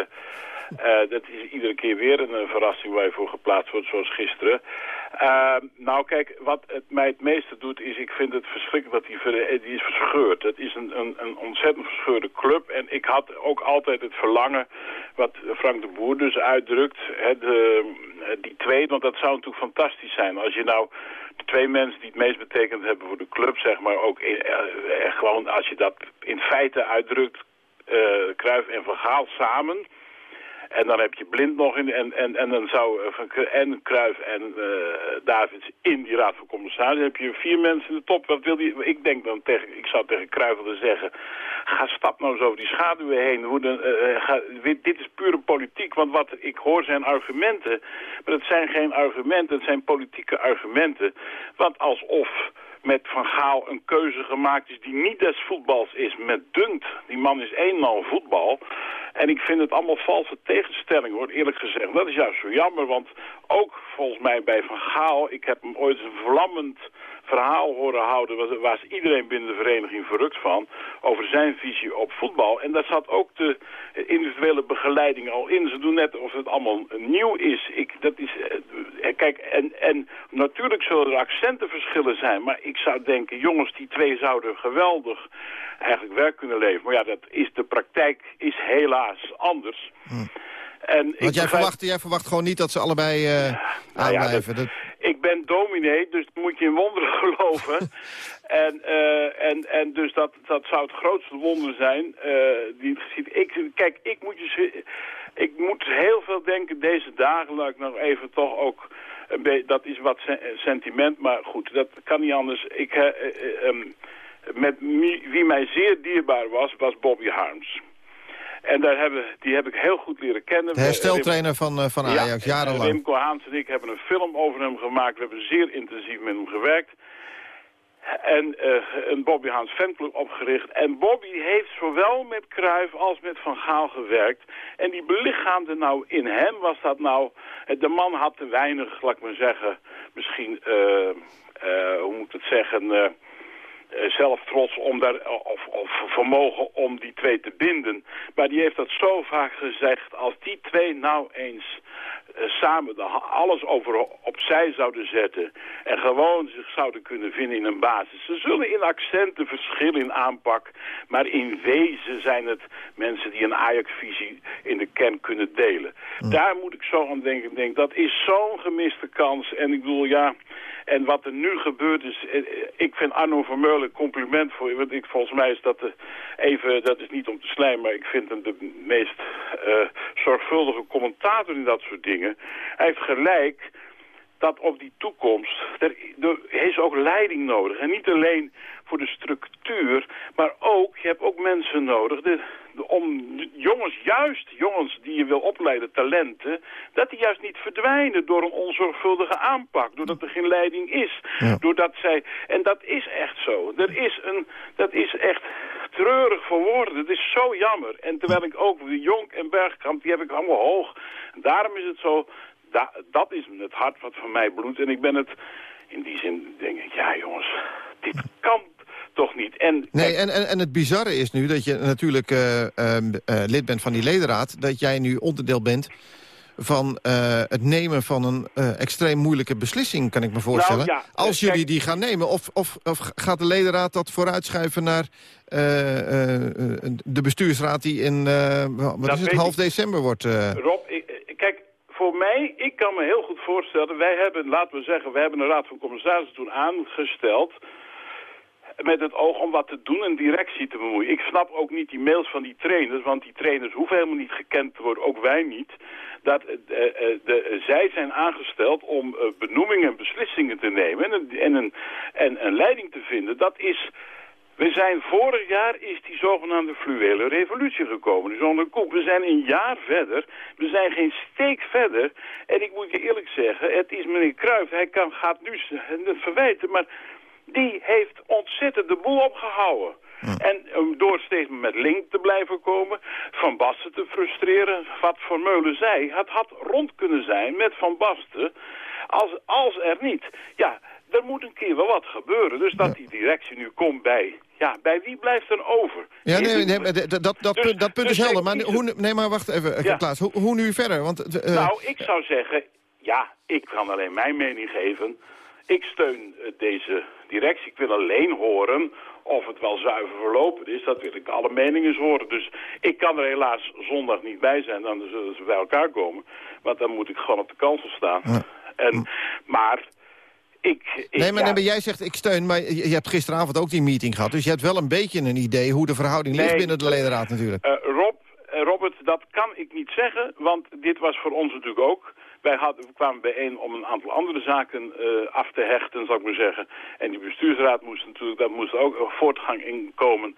uh, dat is iedere keer weer een, verrassing waar je voor geplaatst wordt, zoals gisteren. Uh, nou kijk, wat het mij het meeste doet is, ik vind het verschrikkelijk dat die, die is verscheurd. Het is een, een, een ontzettend verscheurde club. En ik had ook altijd het verlangen, wat Frank de Boer dus uitdrukt, hè, de, die twee, want dat zou natuurlijk fantastisch zijn. Als je nou twee mensen die het meest betekend hebben voor de club, zeg maar, ook in, uh, gewoon als je dat in feite uitdrukt, uh, Cruijff en Van Gaal samen en dan heb je Blind nog in, en, en, en dan zou uh, en Kruif en uh, Davids in die raad van commissarissen. heb je vier mensen in de top. Wat wil die? Ik denk dan tegen, ik zou tegen Kruif willen zeggen, ga stap nou eens over die schaduwen heen. Ga, dit is pure politiek, want wat ik hoor zijn argumenten, maar het zijn geen argumenten, het zijn politieke argumenten. Want alsof met Van Gaal een keuze gemaakt is die niet des voetbals is, met dunkt. Die man is eenmaal voetbal. En ik vind het allemaal valse tegenstelling, hoor, eerlijk gezegd. Dat is juist zo jammer, want ook volgens mij bij Van Gaal... ik heb hem ooit een vlammend verhaal horen houden... waar, is iedereen binnen de vereniging verrukt van... over zijn visie op voetbal. En daar zat ook de individuele begeleiding al in. Ze doen net of het allemaal nieuw is. Ik, dat is eh, kijk, en, en natuurlijk zullen er accentenverschillen zijn... maar ik zou denken, jongens, die twee zouden geweldig eigenlijk werk kunnen leveren. Maar ja, dat is, de praktijk is helaas anders. Hm. En Want jij, verwacht, jij verwacht gewoon niet dat ze allebei uh, nou? Ja, dat, Ik ben dominee, dus moet je in wonderen <laughs> geloven. en, uh, en, en dus dat, dat zou het grootste wonder zijn. Uh, die. Ik, kijk, ik moet, je, ik moet heel veel denken deze dagen, laat ik nog even toch ook... Een dat is wat sentiment, maar goed, dat kan niet anders. Ik, um, met wie mij zeer dierbaar was, was Bobby Harms. En daar hebben, die heb ik heel goed leren kennen. De hersteltrainer van, uh, van Ajax, ja, jarenlang. Wim Haans en ik hebben een film over hem gemaakt. We hebben zeer intensief met hem gewerkt. En uh, een Bobby Haans fanclub opgericht. En Bobby heeft zowel met Cruijff als met Van Gaal gewerkt. En die belichaamde nou in hem was dat nou... De man had te weinig, laat ik maar zeggen, misschien, uh, hoe moet ik het zeggen eh, zelf trots om daar, of, of vermogen om die twee te binden. Maar die heeft dat zo vaak gezegd, als die twee nou eens uh, samen de, alles over opzij zouden zetten en gewoon zich zouden kunnen vinden in een basis. Ze zullen in accenten verschillen in aanpak, maar in wezen zijn het mensen die een Ajax-visie in de kern kunnen delen. Hm. Daar moet ik zo aan denken. Denk, dat is zo'n gemiste kans. En ik bedoel, ja, en wat er nu gebeurt is, eh, ik vind Arno Vermeulen compliment voor. Want ik, volgens mij is dat de, even, dat is niet om te slijmen, maar ik vind hem de meest zorgvuldige commentator in dat soort dingen. Hij heeft gelijk dat op die toekomst, er, er is ook leiding nodig. En niet alleen voor de structuur, maar ook, je hebt ook mensen nodig... De, om jongens, juist jongens die je wil opleiden, talenten... dat die juist niet verdwijnen door een onzorgvuldige aanpak. Doordat er geen leiding is. Doordat zij, en dat is echt zo. Er is een, dat is echt treurig voor woorden. Het is zo jammer. En terwijl ik ook de Jonk en Bergkamp, die heb ik allemaal hoog. Daarom is het zo, dat is het hart wat van mij bloedt. En ik ben het, in die zin denk ik, ja jongens, dit kan toch niet. En, nee, en, en, en het bizarre is nu dat je natuurlijk uh, uh, lid bent van die ledenraad... dat jij nu onderdeel bent van uh, het nemen van een uh, extreem moeilijke beslissing, kan ik me voorstellen. Nou, ja, als jullie die gaan nemen, of, of, of gaat de ledenraad dat vooruitschuiven naar uh, de bestuursraad die in wat is het, half december wordt? Rob, ik, kijk, voor mij, ik kan me heel goed voorstellen, wij hebben, laten we zeggen, we hebben een raad van commissarissen toen aangesteld met het oog om wat te doen en directie te bemoeien. Ik snap ook niet die mails van die trainers, want die trainers hoeven helemaal niet gekend te worden, ook wij niet. Dat uh, de, zij zijn aangesteld om uh, benoemingen en beslissingen te nemen en, en, een, en een leiding te vinden. Dat is... We zijn vorig jaar is die zogenaamde fluwele revolutie gekomen. Dus onder koek. We zijn een jaar verder. We zijn geen steek verder. En ik moet je eerlijk zeggen, het is meneer Kruijf. Hij kan, gaat nu het <laughs> verwijten, maar die heeft ontzettend de boel opgehouden. En um, door steeds met Link te blijven komen, Van Basten te frustreren, wat Vermeulen zei, het had rond kunnen zijn met Van Basten, als, als er niet. Ja, er moet een keer wel wat gebeuren. Dus dat die directie nu komt bij... Ja, bij wie blijft er over? Ja, nee, nee, dat, dat, dat, dus- punt, dat punt is helder. Maar hoe, nee, maar wacht even, ja. Klaas. Hoe, hoe nu verder? Want, uh, nou, ik zou zeggen... Ja, ik kan alleen mijn mening geven. Ik steun deze directie. Ik wil alleen horen of het wel zuiver verlopen is. Dat wil ik alle meningen horen. Dus ik kan er helaas zondag niet bij zijn. Dan zullen ze bij elkaar komen. Want dan moet ik gewoon op de kansel staan. En, maar... Ik, ik, nee, maar, ja. jij zegt ik steun, maar je hebt gisteravond ook die meeting gehad. Dus je hebt wel een beetje een idee hoe de verhouding ligt binnen de ledenraad natuurlijk. Uh, Rob, uh, Robert, dat kan ik niet zeggen, want dit was voor ons natuurlijk ook wij hadden, we kwamen bijeen om een aantal andere zaken uh, af te hechten, zou ik maar zeggen. En die bestuursraad moest natuurlijk, daar moest ook voortgang in komen.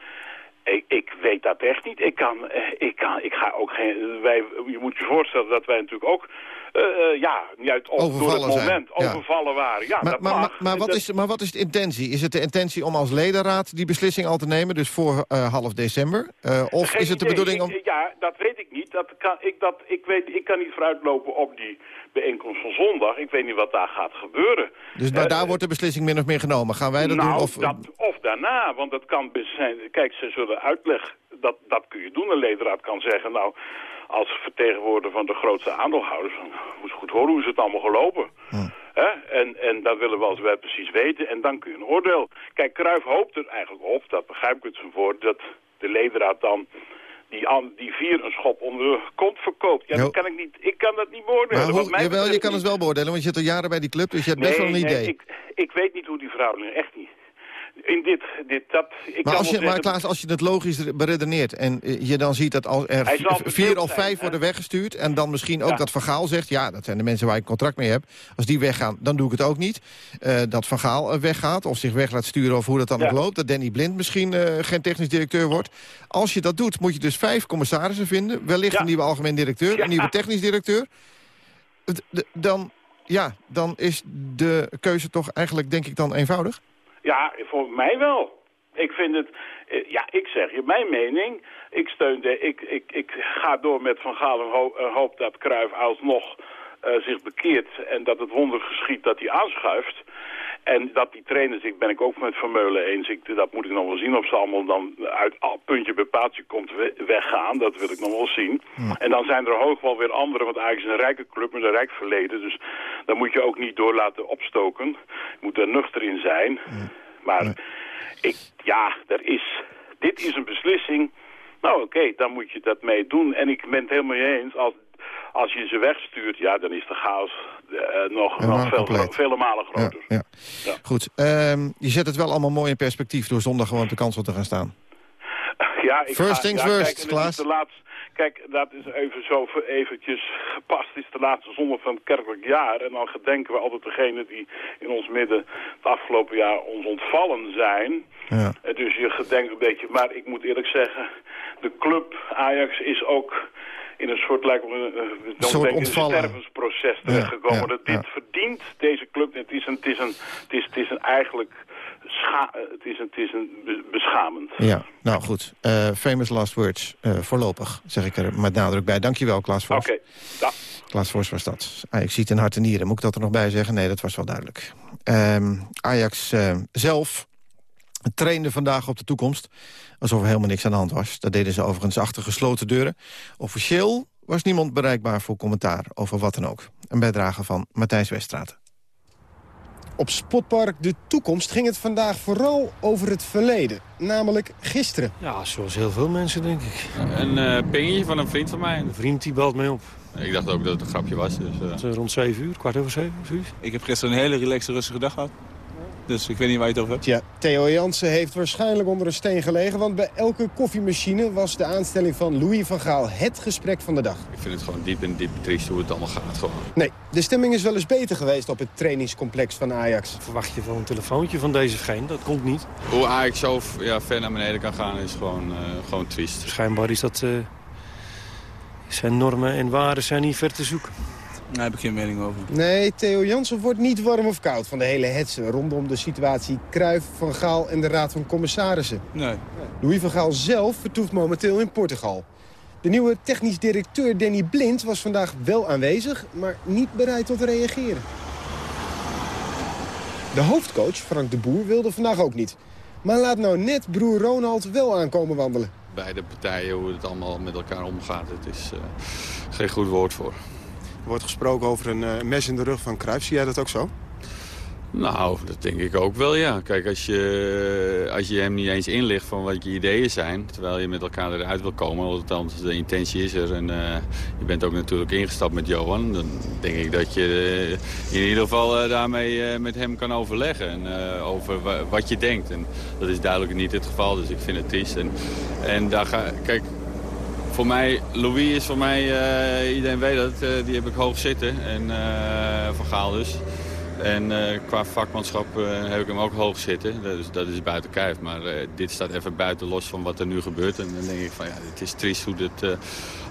Ik, ik weet dat echt niet. Ik kan, eh, ik kan, ik ga ook geen... Wij, je moet je voorstellen dat wij natuurlijk ook uh, uh, ja, juist op, door het moment zijn. overvallen waren. Ja, maar, dat maar, mag. maar, maar, wat Dat- is, maar wat is de intentie? Is het de intentie om als ledenraad die beslissing al te nemen... dus voor eh, half december? Eh, of Geen is het de idee. bedoeling om... Ik- ja, dat weet ik niet. Dat kan, ik, dat, ik, weet, ik kan niet vooruitlopen op die bijeenkomst van zondag. Ik weet niet wat daar gaat gebeuren. Dus Eh, daar wordt de beslissing min of meer genomen. Gaan wij dat nou, doen? Of, dat, of daarna, want dat kan zijn... Kijk, ze zullen uitleg, dat, dat kun je doen. Een ledenraad kan zeggen, nou, als vertegenwoordiger van de grootste aandeelhouders... dan moet je goed horen hoe is het allemaal gelopen. Hè? En, en dat willen we als wij precies weten. En dan kun je een oordeel... Kijk, Cruijff hoopt er eigenlijk op, dat begrijp ik uit zijn woord... dat de ledenraad dan die, an- die vier een schop onder de kont verkoopt. Ja, dat kan ik, niet, ik kan dat niet beoordelen. maar hoe, jawel, je kan het wel beoordelen, want je zit al jaren bij die club... dus je hebt best wel een Nee, idee. nee, ik, ik weet niet hoe die verhoudingen, echt niet. In dit, dit, dat... Ik maar als je, maar Klaas, als je het logisch beredeneert... en je dan ziet dat als er vier of vijf worden weggestuurd... en dan misschien ook Ja. dat Van Gaal zegt... ja, dat zijn de mensen waar ik contract mee heb. Als die weggaan, dan doe ik het ook niet. Eh, dat Van Gaal eh, weggaat of zich weg laat sturen... of hoe dat dan Ja. nog loopt. Dat Danny Blind misschien eh, geen technisch directeur wordt. Als je dat doet, moet je dus vijf commissarissen vinden. Wellicht een nieuwe algemeen directeur, een nieuwe technisch directeur. Dan, ja, dan is de keuze toch eigenlijk, denk ik, dan eenvoudig? Ja, voor mij wel. Ik vind het... eh, Ja, ik zeg je mijn mening. Ik steun de... Ik, ik, ik ga door met Van Gaal en en hoop dat Cruijff alsnog eh, zich bekeert... en dat het wonder geschiet dat hij aanschuift. En dat die trainers, ik ben ik ook met Vermeulen eens... Ik, dat moet ik nog wel zien of ze allemaal dan uit al puntje bij paaltje komt we- weggaan. Dat wil ik nog wel zien. En dan zijn er hoog wel weer anderen, want eigenlijk is een rijke club met een rijk verleden. Dus daar moet je ook niet door laten opstoken. Je moet er nuchter in zijn. Maar ik, ja, er is, dit is een beslissing. Nou oké, dan moet je dat mee doen. En ik ben het helemaal eens. Als, als je ze wegstuurt, ja, dan is de chaos eh, nog, nog veel, compleet. vele malen groter. Ja. Goed, ehm, je zet het wel allemaal mooi in perspectief... door zondag gewoon op de kansel te gaan staan. <laughs> Ja, ik First ga, things first, kijk, Klaas. Is de laatste, kijk, dat is even zo eventjes gepast. Het is de laatste zondag van het kerkelijk jaar. En dan gedenken we altijd degene die in ons midden het afgelopen jaar ons ontvallen zijn. Ja. Eh, Dus je gedenkt een beetje. Maar ik moet eerlijk zeggen, de club Ajax is ook in een soort, lijkt me, een, een, soort een, een ontvallen. stervensproces terechtgekomen. ja, dat dit verdient, deze club. Het is een, het is een, het is, het is een eigenlijk scha eh, het is een, het is een be- beschamend. Ja, nou goed. Eh, famous last words, eh, voorlopig, zeg ik er met nadruk bij. Dankjewel, Klaas Vos. Oké, ja. Klaas Vos was dat. Ajax ziet in hart en nieren. Moet ik dat er nog bij zeggen? Nee, dat was wel duidelijk. Ehm, Ajax eh, zelf trainde vandaag op de toekomst. Alsof er helemaal niks aan de hand was. Dat deden ze overigens achter gesloten deuren. Officieel was niemand bereikbaar voor commentaar over wat dan ook. Een bijdrage van Matthijs Weststraat. Op Spotpark De Toekomst ging het vandaag vooral over het verleden. Namelijk gisteren. Ja, zoals heel veel mensen, denk ik. Een eh pingetje van een vriend van mij. Een vriend die belt mij op. Ik dacht ook dat het een grapje was. Dus, eh. Rond 7 uur, kwart over 7, zoiets. Ik heb gisteren een hele relaxe, rustige dag gehad. Dus ik weet niet waar je het over hebt. Tja, Theo Jansen heeft waarschijnlijk onder een steen gelegen... want bij elke koffiemachine was de aanstelling van Louis van Gaal het gesprek van de dag. Ik vind het gewoon diep en diep triest hoe het allemaal gaat. Gewoon. Nee, de stemming is wel eens beter geweest op het trainingscomplex van Ajax. Verwacht je wel een telefoontje van deze geen? Dat komt niet. Hoe Ajax zo ja, ver naar beneden kan gaan is gewoon, eh, gewoon triest. Schijnbaar is dat... eh, zijn normen en waarden zijn niet ver te zoeken. Daar heb ik geen mening over. Nee, Theo Jansen wordt niet warm of koud van de hele hetze... rondom de situatie Cruijff, Van Gaal en de Raad van Commissarissen. Nee. Louis van Gaal zelf vertoeft momenteel in Portugal. De nieuwe technisch directeur Danny Blind was vandaag wel aanwezig... maar niet bereid tot reageren. De hoofdcoach, Frank de Boer, wilde vandaag ook niet. Maar laat nou net broer Ronald wel aankomen wandelen. Beide partijen, hoe het allemaal met elkaar omgaat, het is eh, geen goed woord voor. Er wordt gesproken over een eh, mes in de rug van Cruijff. Zie jij dat ook zo? Nou, dat denk ik ook wel, ja. Kijk, als je, als je hem niet eens inlicht van wat je ideeën zijn... terwijl je met elkaar eruit wil komen, althans de intentie is er... en eh, je bent ook natuurlijk ingestapt met Johan... dan denk ik dat je eh, in ieder geval daarmee met hem kan overleggen... En, over wa- wat je denkt. En dat is duidelijk niet het geval, dus ik vind het triest. En, en daar ga, kijk, voor mij, Louis is voor mij, eh, iedereen weet dat, eh, die heb ik hoog zitten. En uh, Van Gaal dus. En qua vakmanschap heb ik hem ook hoog zitten. Dus dat is buiten kijf. Maar dit staat even buiten los van wat er nu gebeurt. En dan denk ik van ja, het is triest hoe dit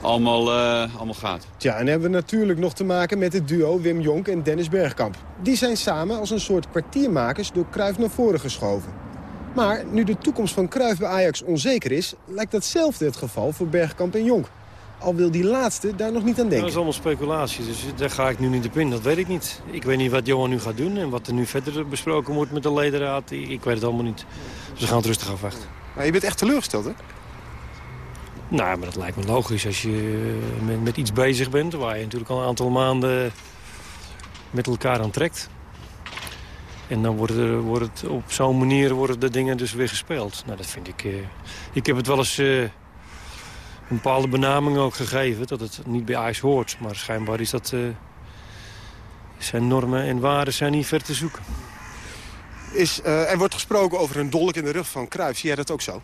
allemaal, allemaal gaat. Tja, en hebben we natuurlijk nog te maken met het duo Wim Jonk en Dennis Bergkamp. Die zijn samen als een soort kwartiermakers door Cruijff naar voren geschoven. Maar nu de toekomst van Cruijff bij Ajax onzeker is... lijkt datzelfde het geval voor Bergkamp en Jonk. Al wil die laatste daar nog niet aan denken. Dat is allemaal speculatie, dus daar ga ik nu niet op in. Dat weet ik niet. Ik weet niet wat Johan nu gaat doen en wat er nu verder besproken wordt met de ledenraad. Ik weet het allemaal niet. Dus we gaan het rustig afwachten. Maar je bent echt teleurgesteld, hè? Nou, maar dat lijkt me logisch als je met, met iets bezig bent... waar je natuurlijk al een aantal maanden met elkaar aan trekt. En dan wordt, er, wordt het op zo'n manier worden de dingen dus weer gespeeld. Nou, dat vind ik... Uh, ik heb het wel eens uh, een bepaalde benaming ook gegeven... dat het niet bij IJs hoort. Maar schijnbaar is dat... Uh, zijn normen en waarden zijn niet ver te zoeken. Is, er wordt gesproken over een dolk in de rug van Cruijff. Zie jij dat ook zo?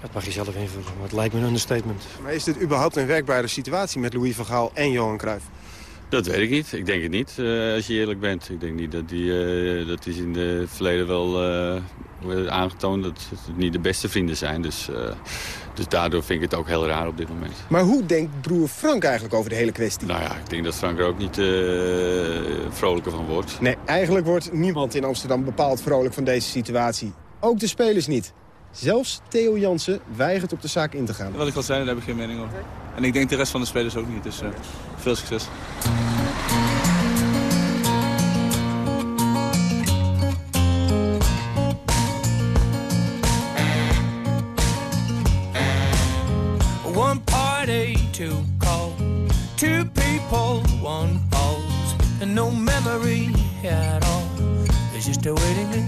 Dat mag je zelf invullen, maar het lijkt me een understatement. Maar is dit überhaupt een werkbare situatie met Louis van Gaal en Johan Cruijff? Dat weet ik niet. Ik denk het niet, uh, als je eerlijk bent. Ik denk niet dat die, uh, dat is in het verleden wel uh, aangetoond dat het niet de beste vrienden zijn. Dus, dus daardoor vind ik het ook heel raar op dit moment. Maar hoe denkt broer Frank eigenlijk over de hele kwestie? Nou ja, ik denk dat Frank er ook niet vrolijker van wordt. Nee, eigenlijk wordt niemand in Amsterdam bepaald vrolijk van deze situatie. Ook de spelers niet. Zelfs Theo Jansen weigert op de zaak in te gaan. Wat ik al zei, daar heb ik geen mening over. En ik denk de rest van de spelers ook niet, dus uh, veel succes. One party to call, two people, one pause, and no memory at all. There's just a waiting list.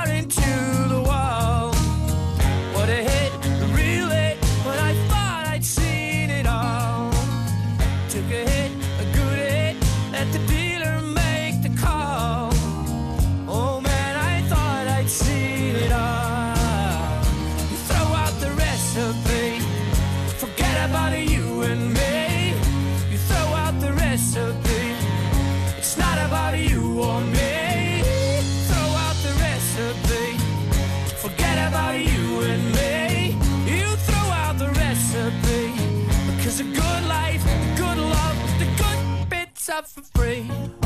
are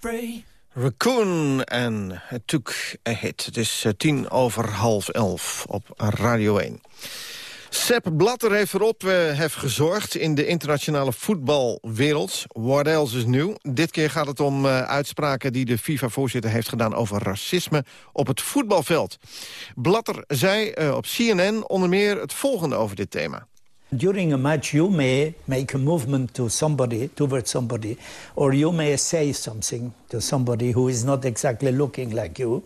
free. Raccoon en het took a hit. Het is eh, tien over half elf op Radio 1. Sepp Blatter heeft voor ophef gezorgd in de internationale voetbalwereld. What else is new? Dit keer gaat het om uh, uitspraken die de FIFA-voorzitter heeft gedaan... over racisme op het voetbalveld. Blatter zei op CNN onder meer het volgende over dit thema. During a match, you may make a movement to somebody, towards somebody, or you may say something to somebody who is not exactly looking like you.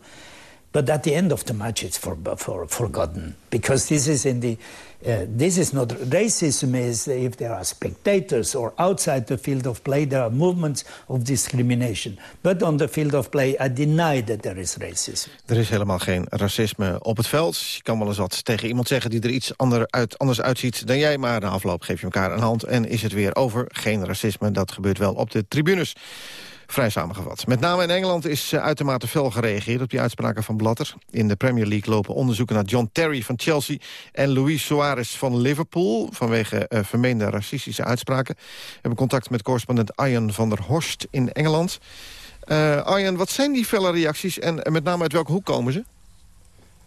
But at the end of the match, it's for, for, forgotten because this is in the uh, this is not racism. Is if there are spectators or outside the field of play, there are movements of discrimination. But on the field of play, I deny that there is racism. Er is helemaal geen racisme op het veld. Je kan wel eens wat tegen iemand zeggen die er iets ander uit, anders uitziet dan jij, maar na afloop geef je elkaar een hand en is het weer over. Geen racisme, dat gebeurt wel op de tribunes. Vrij samengevat. Met name in Engeland is uh, uitermate fel gereageerd op die uitspraken van Blatter. In de Premier League lopen onderzoeken naar John Terry van Chelsea... en Luis Suarez van Liverpool vanwege uh, vermeende racistische uitspraken. We hebben contact met correspondent Arjen van der Horst in Engeland. Uh, wat zijn die felle reacties en, met name uit welke hoek komen ze?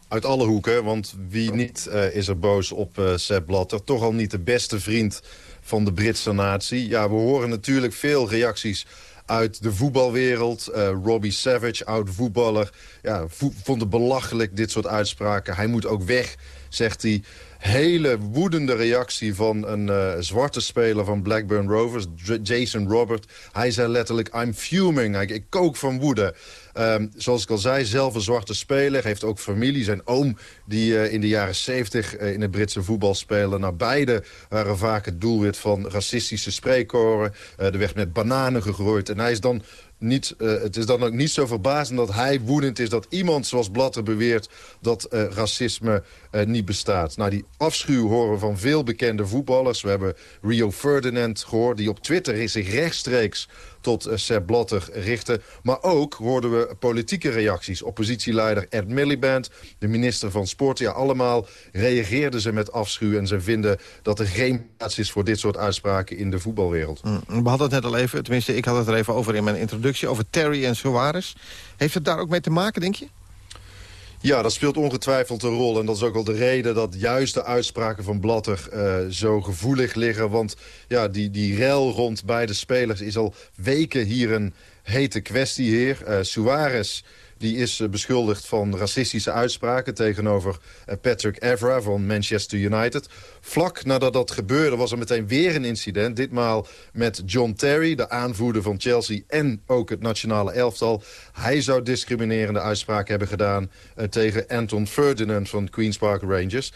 Uit alle hoeken, want wie niet is er boos op uh, Sepp Blatter. Toch al niet de beste vriend van de Britse natie. Ja, we horen natuurlijk veel reacties uit de voetbalwereld. Uh, Robbie Savage, oud voetballer, ja, vo vond het belachelijk dit soort uitspraken. Hij moet ook weg, zegt hij. Hele woedende reactie van een uh, zwarte speler van Blackburn Rovers, Jason Robert. Hij zei letterlijk, I'm fuming, ik, ik kook van woede. Um, zoals ik al zei, zelf een zwarte speler. Heeft ook familie. Zijn oom die uh, in de jaren 70 uh, in het Britse voetbal speelde. Nou, beide waren vaak het doelwit van racistische spreekkoren. Uh, er werd met bananen gegooid. En hij is dan niet, uh, het is dan ook niet zo verbazend dat hij woedend is... dat iemand zoals Blatter beweert dat uh, racisme uh, niet bestaat. Nou, die afschuw horen van veel bekende voetballers. We hebben Rio Ferdinand gehoord, die op Twitter zich rechtstreeks tot Sepp Blatter richtte. Maar ook hoorden we politieke reacties. Oppositieleider Ed Miliband, de minister van Sport. Ja, allemaal reageerden ze met afschuw. En ze vinden dat er geen plaats is voor dit soort uitspraken in de voetbalwereld. Mm, we hadden het net al even, tenminste ik had het er even over in mijn introductie... over Terry en Suarez. Heeft het daar ook mee te maken, denk je? Ja, dat speelt ongetwijfeld een rol. En dat is ook wel de reden dat juist de uitspraken van Blatter uh, zo gevoelig liggen. Want ja, die, die rel rond beide spelers is al weken hier een hete kwestie hier. Uh, Suarez die is uh, beschuldigd van racistische uitspraken tegenover uh, Patrick Evra van Manchester United. Vlak nadat dat gebeurde was er meteen weer een incident. Ditmaal met John Terry, de aanvoerder van Chelsea en ook het nationale elftal. Hij zou discriminerende uitspraken hebben gedaan uh, tegen Anton Ferdinand van Queen's Park Rangers.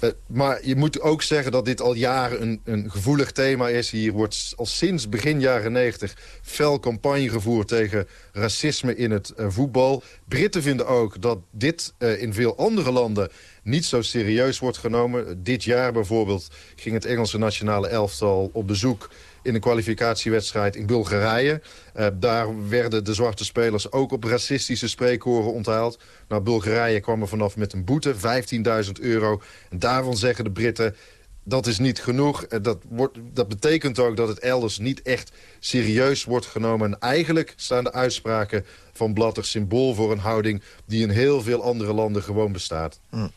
Uh, maar je moet ook zeggen dat dit al jaren een, een gevoelig thema is. Hier wordt al sinds begin jaren 90 fel campagne gevoerd tegen racisme in het uh, voetbal. Britten vinden ook dat dit uh, in veel andere landen niet zo serieus wordt genomen. Dit jaar bijvoorbeeld ging het Engelse nationale elftal op bezoek in een kwalificatiewedstrijd in Bulgarije. Uh, daar werden de zwarte spelers ook op racistische spreekhoren onthaald. Nou, Bulgarije kwam er vanaf met een boete, 15.000 euro. En daarvan zeggen de Britten, dat is niet genoeg. Dat, wordt, dat betekent ook dat het elders niet echt serieus wordt genomen. En eigenlijk staan de uitspraken van Blatter symbool voor een houding... die in heel veel andere landen gewoon bestaat. Mm.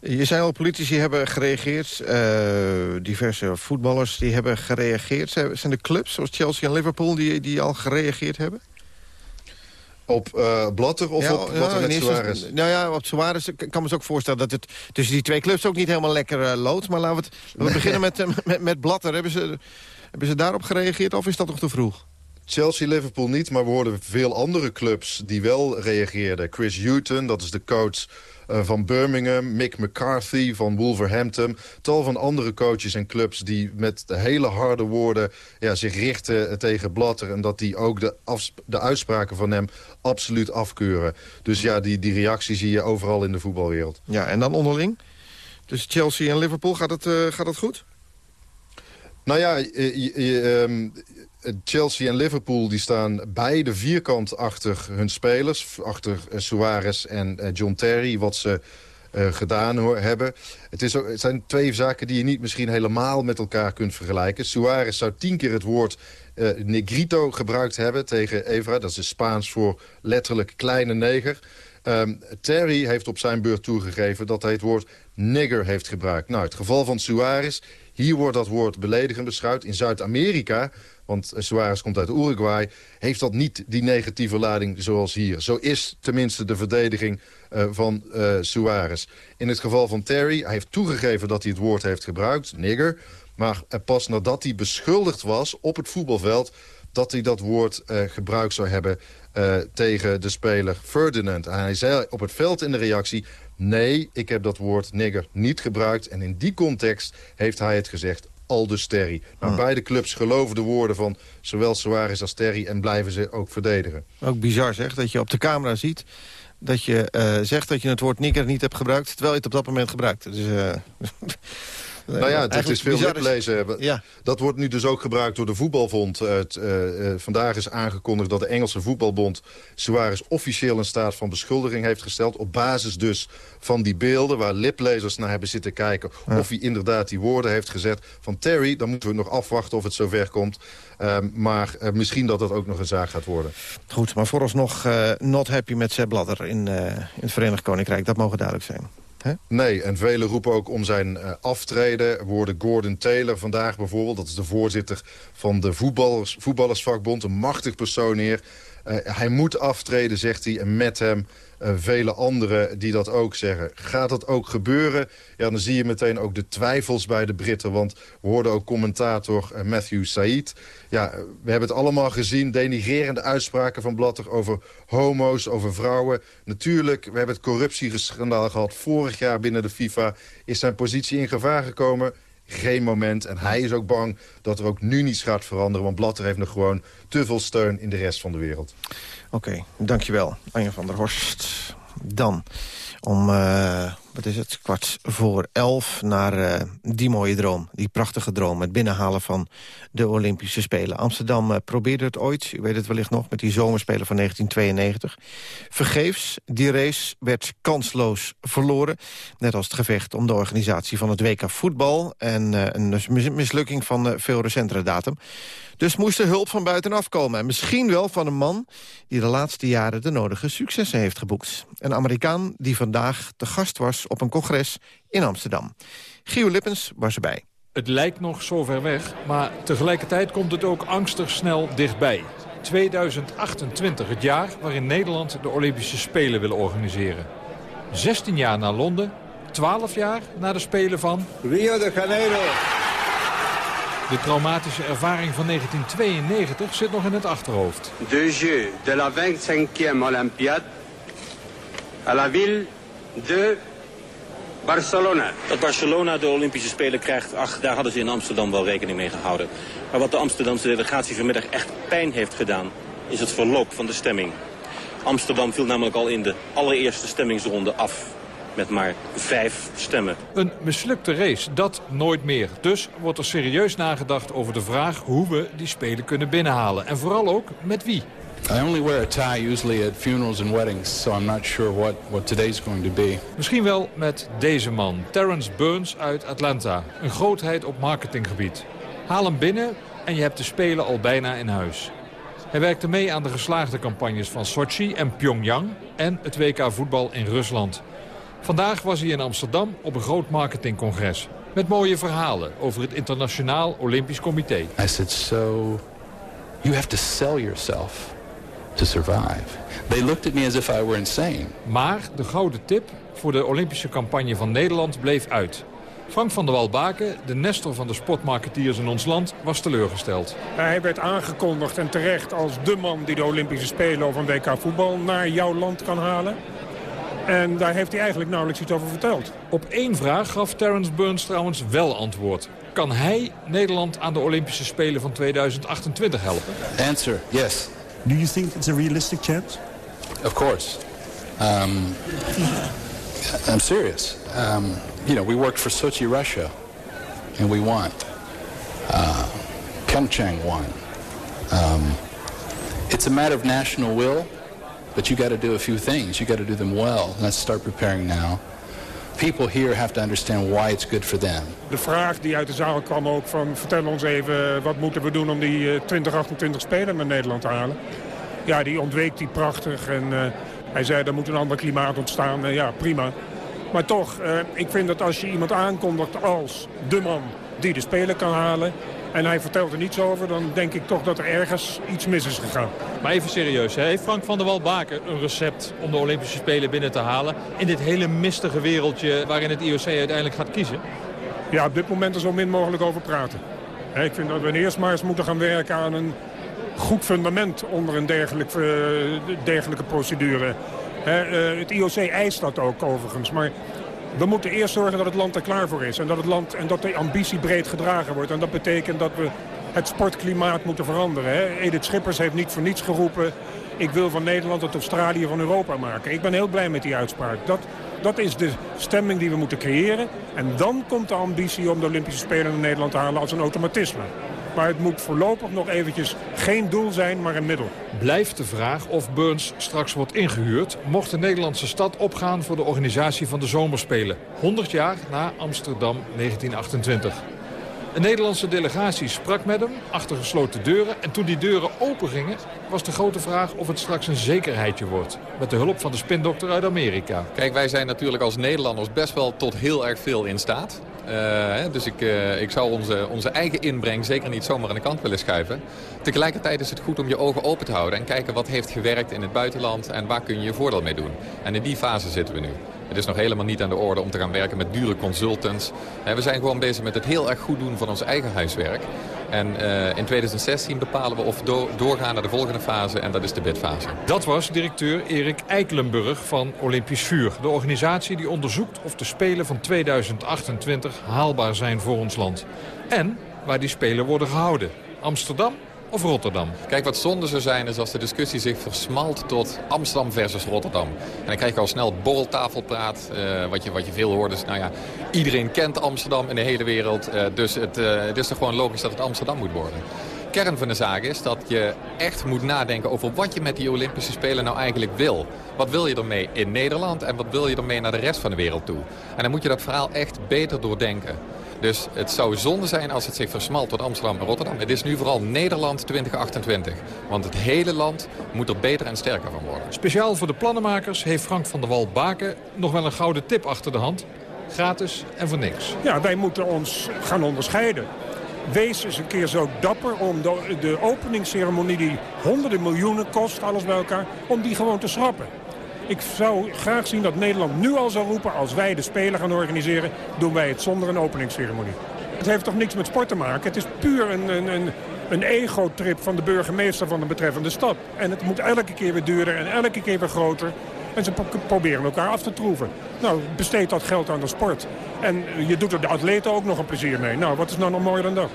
Je zei al, politici hebben gereageerd. Uh, diverse voetballers die hebben gereageerd. Zijn er clubs zoals Chelsea en Liverpool die, die al gereageerd hebben? Op uh, Blatter of ja, op ja, Blatter met Suarez? Nou ja, op Suarez ik kan me ook voorstellen dat het tussen die twee clubs ook niet helemaal lekker uh, loodt. Maar laten we, het, we beginnen met, uh, met, met Blatter. Hebben ze, hebben ze daarop gereageerd of is dat nog te vroeg? Chelsea, Liverpool niet, maar we hoorden veel andere clubs die wel reageerden. Chris Hughton, dat is de coach van Birmingham. Mick McCarthy van Wolverhampton. Tal van andere coaches en clubs die met de hele harde woorden ja, zich richten tegen Blatter. En dat die ook de, de uitspraken van hem absoluut afkeuren. Dus ja, die, die reactie zie je overal in de voetbalwereld. Ja, en dan onderling? Dus Chelsea en Liverpool, gaat het, uh, gaat het goed? Nou ja, je, je, um, Chelsea en Liverpool die staan beide vierkant achter hun spelers. Achter Suarez en John Terry, wat ze uh, gedaan hebben. Het, is ook, het zijn twee zaken die je niet misschien helemaal met elkaar kunt vergelijken. Suarez zou tien keer het woord eh, negrito gebruikt hebben tegen Evra. Dat is Spaans voor letterlijk kleine neger. Ehm, Terry heeft op zijn beurt toegegeven dat hij het woord nigger heeft gebruikt. Nou, het geval van Suarez, hier wordt dat woord beledigend beschouwd. In Zuid-Amerika, want Suarez komt uit Uruguay... heeft dat niet die negatieve lading zoals hier. Zo is tenminste de verdediging uh, van uh, Suarez. In het geval van Terry, hij heeft toegegeven dat hij het woord heeft gebruikt, nigger... maar pas nadat hij beschuldigd was op het voetbalveld dat hij dat woord gebruikt zou hebben tegen de speler Ferdinand. En hij zei op het veld in de reactie... nee, ik heb dat woord nigger niet gebruikt. En in die context heeft hij het gezegd Aldus Terry. Nou. Beide clubs geloven de woorden van zowel Suarez als Terry... en blijven ze ook verdedigen. Ook bizar zeg, dat je op de camera ziet dat je eh, zegt dat je het woord nigger niet hebt gebruikt... terwijl je het op dat moment gebruikt. Dus, <laughs> Nou ja, het is veel liplezen. Ja. Dat wordt nu dus ook gebruikt door de voetbalbond. Eh, het, eh, eh, vandaag is aangekondigd dat de Engelse voetbalbond... Suarez officieel in staat van beschuldiging heeft gesteld... op basis dus van die beelden waar liplezers naar hebben zitten kijken... of hij inderdaad die woorden heeft gezet van Terry. Dan moeten we nog afwachten of het zover komt. Ehm, maar misschien dat dat ook nog een zaak gaat worden. Goed, maar vooralsnog not happy met Sepp Blatter in, in het Verenigd Koninkrijk. Dat mogen duidelijk zijn. Nee, en velen roepen ook om zijn eh, aftreden. Woorden Gordon Taylor vandaag bijvoorbeeld. Dat is de voorzitter van de voetballers, voetballersvakbond. Een machtig persoon hier. Eh, hij moet aftreden, zegt hij. En met hem eh, vele anderen die dat ook zeggen. Gaat dat ook gebeuren? Ja, dan zie je meteen ook de twijfels bij de Britten. Want we hoorden ook commentator eh, Matthew Said. Ja, eh, we hebben het allemaal gezien. Denigerende uitspraken van Blatter over homo's, over vrouwen. Natuurlijk, we hebben het corruptieschandaal gehad. Vorig jaar binnen de FIFA is zijn positie in gevaar gekomen geen moment. En hij is ook bang dat er ook nu niets gaat veranderen. Want Blatter heeft nog gewoon te veel steun in de rest van de wereld. Oké, dankjewel, Anja van der Horst. Dan, om, eh, wat is het, kwart voor elf... naar eh, die mooie droom, die prachtige droom... het binnenhalen van de Olympische Spelen. Amsterdam eh, probeerde het ooit, u weet het wellicht nog... met die zomerspelen van 1992. Vergeefs, die race werd kansloos verloren. Net als het gevecht om de organisatie van het WK voetbal... en eh, een mis- mislukking van veel recentere datum. Dus moest er hulp van buitenaf komen. En misschien wel van een man die de laatste jaren de nodige successen heeft geboekt. Een Amerikaan die vandaag te gast was op een congres in Amsterdam. Gio Lippens was erbij. Het lijkt nog zo ver weg, maar tegelijkertijd komt het ook angstig snel dichtbij. 2028, het jaar waarin Nederland de Olympische Spelen wil organiseren. 16 jaar na Londen, 12 jaar na de Spelen van... Rio de Janeiro. De traumatische ervaring van 1992 zit nog in het achterhoofd. de Jeux de la 25e Olympiade à la ville de Barcelona. Dat Barcelona de Olympische Spelen krijgt, ach, daar hadden ze in Amsterdam wel rekening mee gehouden. Maar wat de Amsterdamse delegatie vanmiddag echt pijn heeft gedaan, is het verloop van de stemming. Amsterdam viel namelijk al in de allereerste stemmingsronde af. Met maar vijf stemmen. Een mislukte race, dat nooit meer. Dus wordt er serieus nagedacht over de vraag hoe we die Spelen kunnen binnenhalen. En vooral ook met wie. I only wear a tie usually at funerals and weddings, so I'm not sure what, what today's going to be. Misschien wel met deze man, Terrence Burns uit Atlanta. Een grootheid op marketinggebied. Haal hem binnen en je hebt de Spelen al bijna in huis. Hij werkte mee aan de geslaagde campagnes van Sochi en Pyongyang... en het WK voetbal in Rusland. Vandaag was hij in Amsterdam op een groot marketingcongres. Met mooie verhalen over het Internationaal Olympisch Comité. I said, so you have to sell yourself to survive. They looked at me as if I were insane. Maar de gouden tip voor de Olympische campagne van Nederland bleef uit. Frank van der Walbaken, de nestor van de sportmarketeers in ons land, was teleurgesteld. Hij werd aangekondigd en terecht als de man die de Olympische Spelen of een WK voetbal naar jouw land kan halen. En daar heeft hij eigenlijk nauwelijks iets over verteld. Op één vraag gaf Terrence Burns trouwens wel antwoord. Kan hij Nederland aan de Olympische Spelen van 2028 helpen? Answer, yes. Do you think it's a realistic chance? Of course. Um, I'm serious. Um, you know, we worked for Sochi, Russia, and we won. Uh, Pyeongchang won. Um, it's a matter of national will, but you got to do a few things. You got to do them well. Let's start preparing now people here have to understand why it's good for them. De vraag die uit de zaal kwam ook van... vertel ons even, wat moeten we doen om die uh, 2028 spelen naar Nederland te halen? Ja, die ontweek die prachtig. En uh, hij zei, er moet een ander klimaat ontstaan. Uh, ja, prima. Maar toch, uh, ik vind dat als je iemand aankondigt als de man die de Spelen kan halen... en hij vertelt er niets over, dan denk ik toch dat er ergens iets mis is gegaan. Maar even serieus, hè? heeft Frank van der Walbaken een recept om de Olympische Spelen binnen te halen... in dit hele mistige wereldje waarin het IOC uiteindelijk gaat kiezen? Ja, op dit moment er zo min mogelijk over praten. Ik vind dat we eerst maar eens moeten gaan werken aan een goed fundament onder een dergelijk, uh, dergelijke procedure. He, uh, het IOC eist dat ook overigens, maar we moeten eerst zorgen dat het land er klaar voor is. En dat, het land, en dat de ambitie breed gedragen wordt. En dat betekent dat we het sportklimaat moeten veranderen. Hè. Edith Schippers heeft niet voor niets geroepen... ik wil van Nederland het Australië van Europa maken. Ik ben heel blij met die uitspraak. Dat, dat is de stemming die we moeten creëren. En dan komt de ambitie om de Olympische Spelen in Nederland te halen als een automatisme. Maar het moet voorlopig nog eventjes geen doel zijn, maar een middel. Blijft de vraag of Burns straks wordt ingehuurd... mocht de Nederlandse stad opgaan voor de organisatie van de Zomerspelen. 100 jaar na Amsterdam 1928. Een Nederlandse delegatie sprak met hem achter gesloten deuren. En toen die deuren open gingen, was de grote vraag of het straks een zekerheidje wordt. Met de hulp van de spindokter uit Amerika. Kijk, wij zijn natuurlijk als Nederlanders best wel tot heel erg veel in staat. Uh, dus ik, uh, ik zou onze, onze eigen inbreng zeker niet zomaar aan de kant willen schuiven. Tegelijkertijd is het goed om je ogen open te houden en kijken wat heeft gewerkt in het buitenland en waar kun je je voordeel mee doen. En in die fase zitten we nu. Het is nog helemaal niet aan de orde om te gaan werken met dure consultants. We zijn gewoon bezig met het heel erg goed doen van ons eigen huiswerk. En uh, in 2016 bepalen we of do doorgaan naar de volgende fase en dat is de bidfase. Dat was directeur Erik Eikelenburg van Olympisch Vuur. De organisatie die onderzoekt of de Spelen van 2028 haalbaar zijn voor ons land. En waar die Spelen worden gehouden. Amsterdam of Rotterdam? Kijk, wat zonde zou zijn is als de discussie zich versmalt tot Amsterdam versus Rotterdam. En dan krijg je al snel borreltafelpraat, uh, wat, je, wat je veel hoort. Dus nou ja, iedereen kent Amsterdam in de hele wereld. Uh, dus het, uh, het is toch gewoon logisch dat het Amsterdam moet worden kern van de zaak is dat je echt moet nadenken over wat je met die Olympische Spelen nou eigenlijk wil. Wat wil je ermee in Nederland en wat wil je ermee naar de rest van de wereld toe? En dan moet je dat verhaal echt beter doordenken. Dus het zou zonde zijn als het zich versmalt tot Amsterdam en Rotterdam. Het is nu vooral Nederland 2028. Want het hele land moet er beter en sterker van worden. Speciaal voor de plannenmakers heeft Frank van der Wal-Baken nog wel een gouden tip achter de hand. Gratis en voor niks. Ja, wij moeten ons gaan onderscheiden. Wees eens een keer zo dapper om de, de openingsceremonie die honderden miljoenen kost, alles bij elkaar, om die gewoon te schrappen. Ik zou graag zien dat Nederland nu al zou roepen... als wij de Spelen gaan organiseren, doen wij het zonder een openingsceremonie. Het heeft toch niks met sport te maken? Het is puur een, een, een, een ego-trip van de burgemeester van de betreffende stad. En het moet elke keer weer duurder en elke keer weer groter. En ze proberen elkaar af te troeven. Nou, besteed dat geld aan de sport. En je doet er de atleten ook nog een plezier mee. Nou, wat is nou nog mooier dan dat?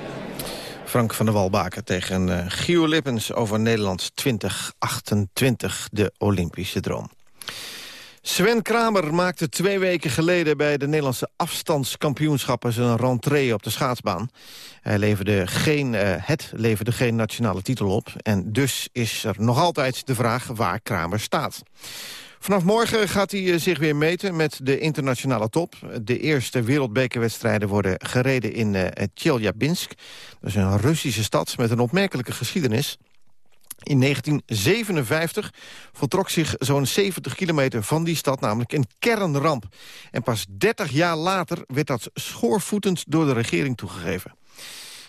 Frank van der Walbaken tegen uh, Gio Lippens over Nederland 2028, de Olympische droom. Sven Kramer maakte twee weken geleden bij de Nederlandse afstandskampioenschappen zijn rentree op de schaatsbaan. Hij leverde geen, uh, het leverde geen nationale titel op en dus is er nog altijd de vraag waar Kramer staat. Vanaf morgen gaat hij zich weer meten met de internationale top. De eerste wereldbekerwedstrijden worden gereden in uh, Tjeljabinsk. Dat is een Russische stad met een opmerkelijke geschiedenis. In 1957 voltrok zich zo'n 70 kilometer van die stad namelijk een kernramp. En pas 30 jaar later werd dat schoorvoetend door de regering toegegeven.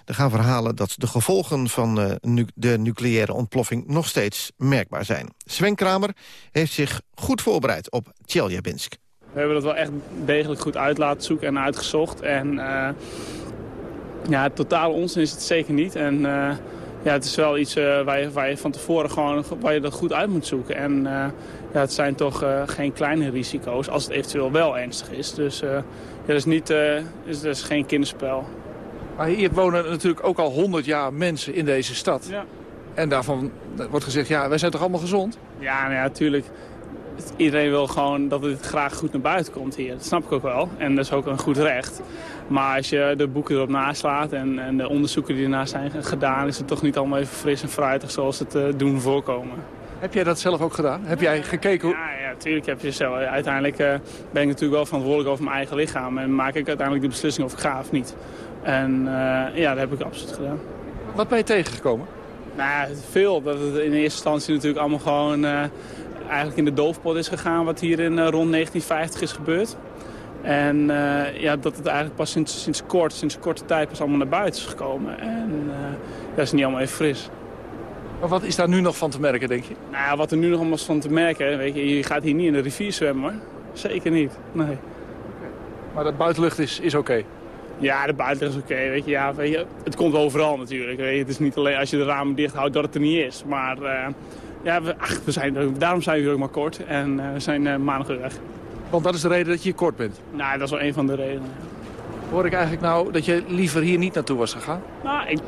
Er gaan verhalen dat de gevolgen van nu de nucleaire ontploffing nog steeds merkbaar zijn. Sven Kramer heeft zich goed voorbereid op Tjeljabinsk. We hebben dat wel echt degelijk goed uit laten zoeken en uitgezocht. En uh, ja, totaal onzin is het zeker niet. En uh, ja, het is wel iets uh, waar, je, waar je van tevoren gewoon waar je dat goed uit moet zoeken. En uh, ja, het zijn toch uh, geen kleine risico's als het eventueel wel ernstig is. Dus ja, dat is, niet, is, dat is geen kinderspel. Maar hier wonen natuurlijk ook al 100 jaar mensen in deze stad. Ja. En daarvan wordt gezegd, ja, wij zijn toch allemaal gezond? Ja, nou ja, natuurlijk. Iedereen wil gewoon dat het graag goed naar buiten komt hier. Dat snap ik ook wel. En dat is ook een goed recht. Maar als je de boeken erop naslaat en, en de onderzoeken die ernaar zijn gedaan... is het toch niet allemaal even fris en fruitig zoals het uh, doen voorkomen. Heb jij dat zelf ook gedaan? Heb jij gekeken? Hoe... Ja, ja, natuurlijk heb je zelf. Uiteindelijk uh, ben ik natuurlijk wel verantwoordelijk over mijn eigen lichaam. En maak ik uiteindelijk de beslissing of ik ga of niet. En uh, ja, dat heb ik absoluut gedaan. Wat ben je tegengekomen? Nou, veel. Dat het in eerste instantie natuurlijk allemaal gewoon eigenlijk in de doofpot is gegaan... wat hier in rond 1950 is gebeurd. En ja, dat het eigenlijk pas sinds, sinds kort, sinds korte tijd pas allemaal naar buiten is gekomen. En dat is niet allemaal even fris. Maar wat is daar nu nog van te merken, denk je? Nou, wat er nu nog allemaal van te merken, weet je, je gaat hier niet in de rivier zwemmen, hoor. Zeker niet, nee. Maar de buitenlucht is, is oké? Ja, de buitenlucht is oké, weet je. Ja, weet je. Het komt overal natuurlijk, weet je. Het is niet alleen als je de ramen dicht houdt dat het er niet is. Maar uh, ja, we, ach, we zijn, daarom zijn we hier ook maar kort en uh, we zijn uh, maandag weer weg. Want dat is de reden dat je hier kort bent? Nou, dat is wel een van de redenen. Hoor ik eigenlijk nou dat je liever hier niet naartoe was gegaan? Nou, ik,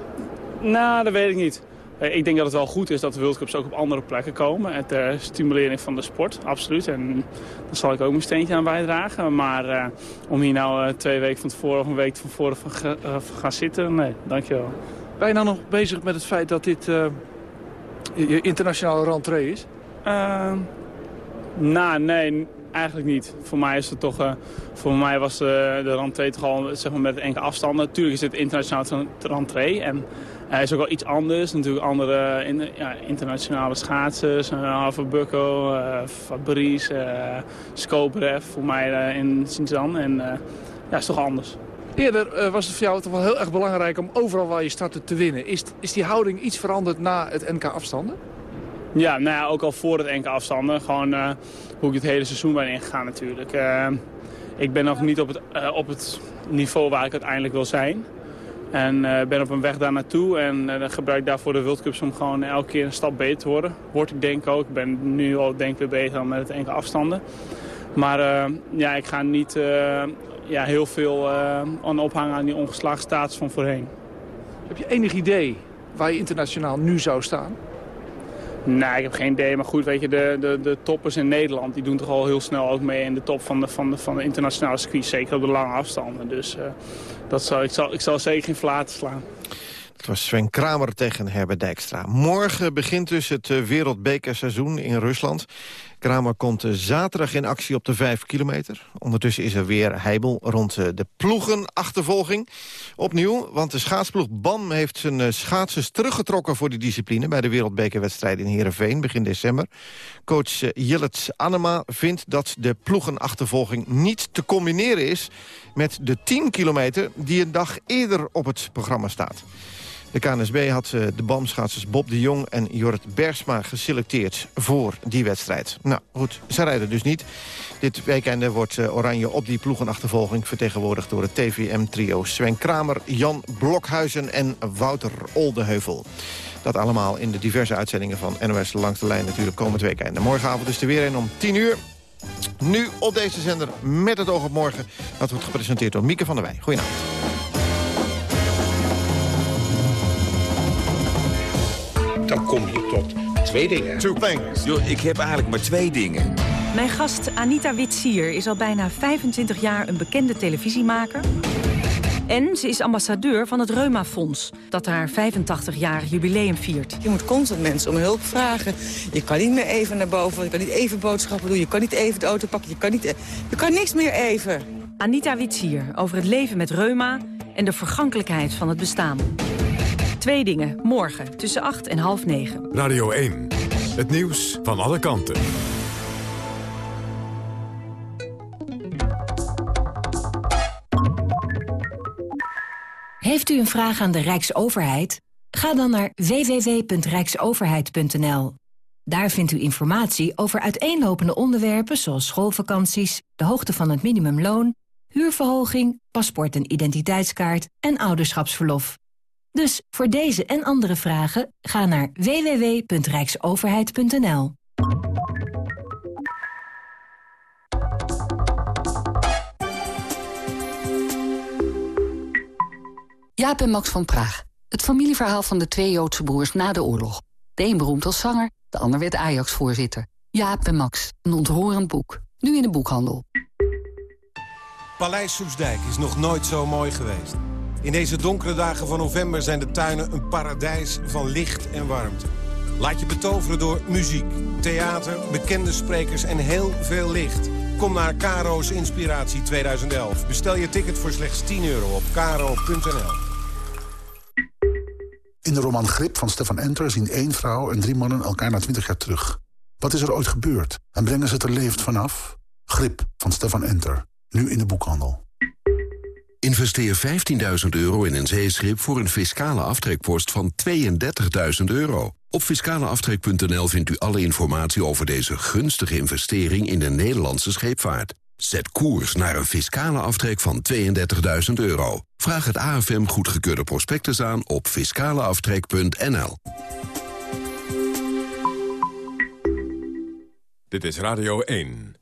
nou dat weet ik niet. Ik denk dat het wel goed is dat de World Cups ook op andere plekken komen. Ter stimulering van de sport, absoluut. En daar zal ik ook mijn steentje aan bijdragen. Maar uh, om hier nou uh, twee weken van tevoren of een week van tevoren van ga, uh, gaan zitten, nee, dankjewel. Ben je nou nog bezig met het feit dat dit je internationale rentree is? nou, nee, eigenlijk niet. Voor mij, is het toch, voor mij was de rentree toch al zeg maar, met enkele afstanden. Natuurlijk is dit internationale rentree. En hij is ook wel iets anders. Natuurlijk andere in, ja, internationale schaatsers. Uh, Haverbucco, uh, Fabrice, uh, Skobrev voor mij uh, in Sinzan. En ja, is toch anders. Eerder was het voor jou toch wel heel erg belangrijk om overal waar je startte te winnen. Is, is die houding iets veranderd na het NK afstanden? Ja, nou ja, ook al voor het NK afstanden. Gewoon hoe ik het hele seizoen ben ingegaan natuurlijk. ik ben nog niet op het, op het niveau waar ik uiteindelijk wil zijn. En ben op een weg daar naartoe en gebruik daarvoor de World Cups om gewoon elke keer een stap beter te worden. Word ik denk ook. Ik ben nu al denk ik weer beter dan met het enkele afstanden. Maar uh, ja, ik ga niet ja, heel veel aan ophangen aan die ongeslagen status van voorheen. Heb je enig idee waar je internationaal nu zou staan? Nee, ik heb geen idee. Maar goed, weet je, de, de, de toppers in Nederland... die doen toch al heel snel ook mee in de top van de, van de, van de internationale circuit. Zeker op de lange afstanden. Dus uh, dat zal, ik, zal, ik zal zeker geen flaten slaan. Het was Sven Kramer tegen Herbert Dijkstra. Morgen begint dus het eh, wereldbekerseizoen in Rusland. Kramer komt eh, zaterdag in actie op de 5 kilometer. Ondertussen is er weer heibel rond eh, de ploegenachtervolging. Opnieuw, want de schaatsploeg BAM heeft zijn schaatsers teruggetrokken... voor die discipline bij de wereldbekerwedstrijd in Heerenveen begin december. Coach Jillets Anema vindt dat de ploegenachtervolging niet te combineren is... met de 10 kilometer die een dag eerder op het programma staat. De KNSB had eh, de BAM-schaatsers Bob de Jong en Jorrit Bergsma geselecteerd voor die wedstrijd. Nou goed, ze rijden dus niet. Dit weekend wordt eh, Oranje op die ploegenachtervolging vertegenwoordigd door het TVM-trio Sven Kramer, Jan Blokhuizen en Wouter Oldeheuvel. Dat allemaal in de diverse uitzendingen van NOS Langs de Lijn natuurlijk komend weekend. morgenavond is er weer een om 10 uur. Nu op deze zender met het oog op morgen. Dat wordt gepresenteerd door Mieke van der Wij. Goedenavond. Dan kom je tot twee dingen. Two things. Yo, ik heb eigenlijk maar twee dingen. Mijn gast Anita Witsier is al bijna 25 jaar een bekende televisiemaker. En ze is ambassadeur van het Reuma-fonds, dat haar 85-jarig jubileum viert. Je moet constant mensen om hulp vragen. Je kan niet meer even naar boven, je kan niet even boodschappen doen... je kan niet even de auto pakken, je kan, niet, je kan niks meer even. Anita Witsier over het leven met reuma en de vergankelijkheid van het bestaan. Twee dingen, morgen tussen 8 en half 9. Radio 1, het nieuws van alle kanten. Heeft u een vraag aan de Rijksoverheid? Ga dan naar www.rijksoverheid.nl. Daar vindt u informatie over uiteenlopende onderwerpen zoals schoolvakanties, de hoogte van het minimumloon, huurverhoging, paspoort en identiteitskaart en ouderschapsverlof. Dus voor deze en andere vragen ga naar www.rijksoverheid.nl. Jaap en Max van Praag. Het familieverhaal van de twee Joodse broers na de oorlog. De een beroemd als zanger, de ander werd Ajax-voorzitter. Jaap en Max, een ontroerend boek. Nu in de boekhandel. Paleis Soesdijk is nog nooit zo mooi geweest. In deze donkere dagen van november zijn de tuinen een paradijs van licht en warmte. Laat je betoveren door muziek, theater, bekende sprekers en heel veel licht. Kom naar Karo's Inspiratie 2011. Bestel je ticket voor slechts 10 euro op karo.nl. In de roman Grip van Stefan Enter zien één vrouw en drie mannen elkaar na 20 jaar terug. Wat is er ooit gebeurd en brengen ze het er levend vanaf? Grip van Stefan Enter, nu in de boekhandel. Investeer 15.000 euro in een zeeschip voor een fiscale aftrekpost van 32.000 euro. Op fiscaleaftrek.nl vindt u alle informatie over deze gunstige investering in de Nederlandse scheepvaart. Zet koers naar een fiscale aftrek van 32.000 euro. Vraag het AFM goedgekeurde prospectus aan op fiscaleaftrek.nl. Dit is Radio 1.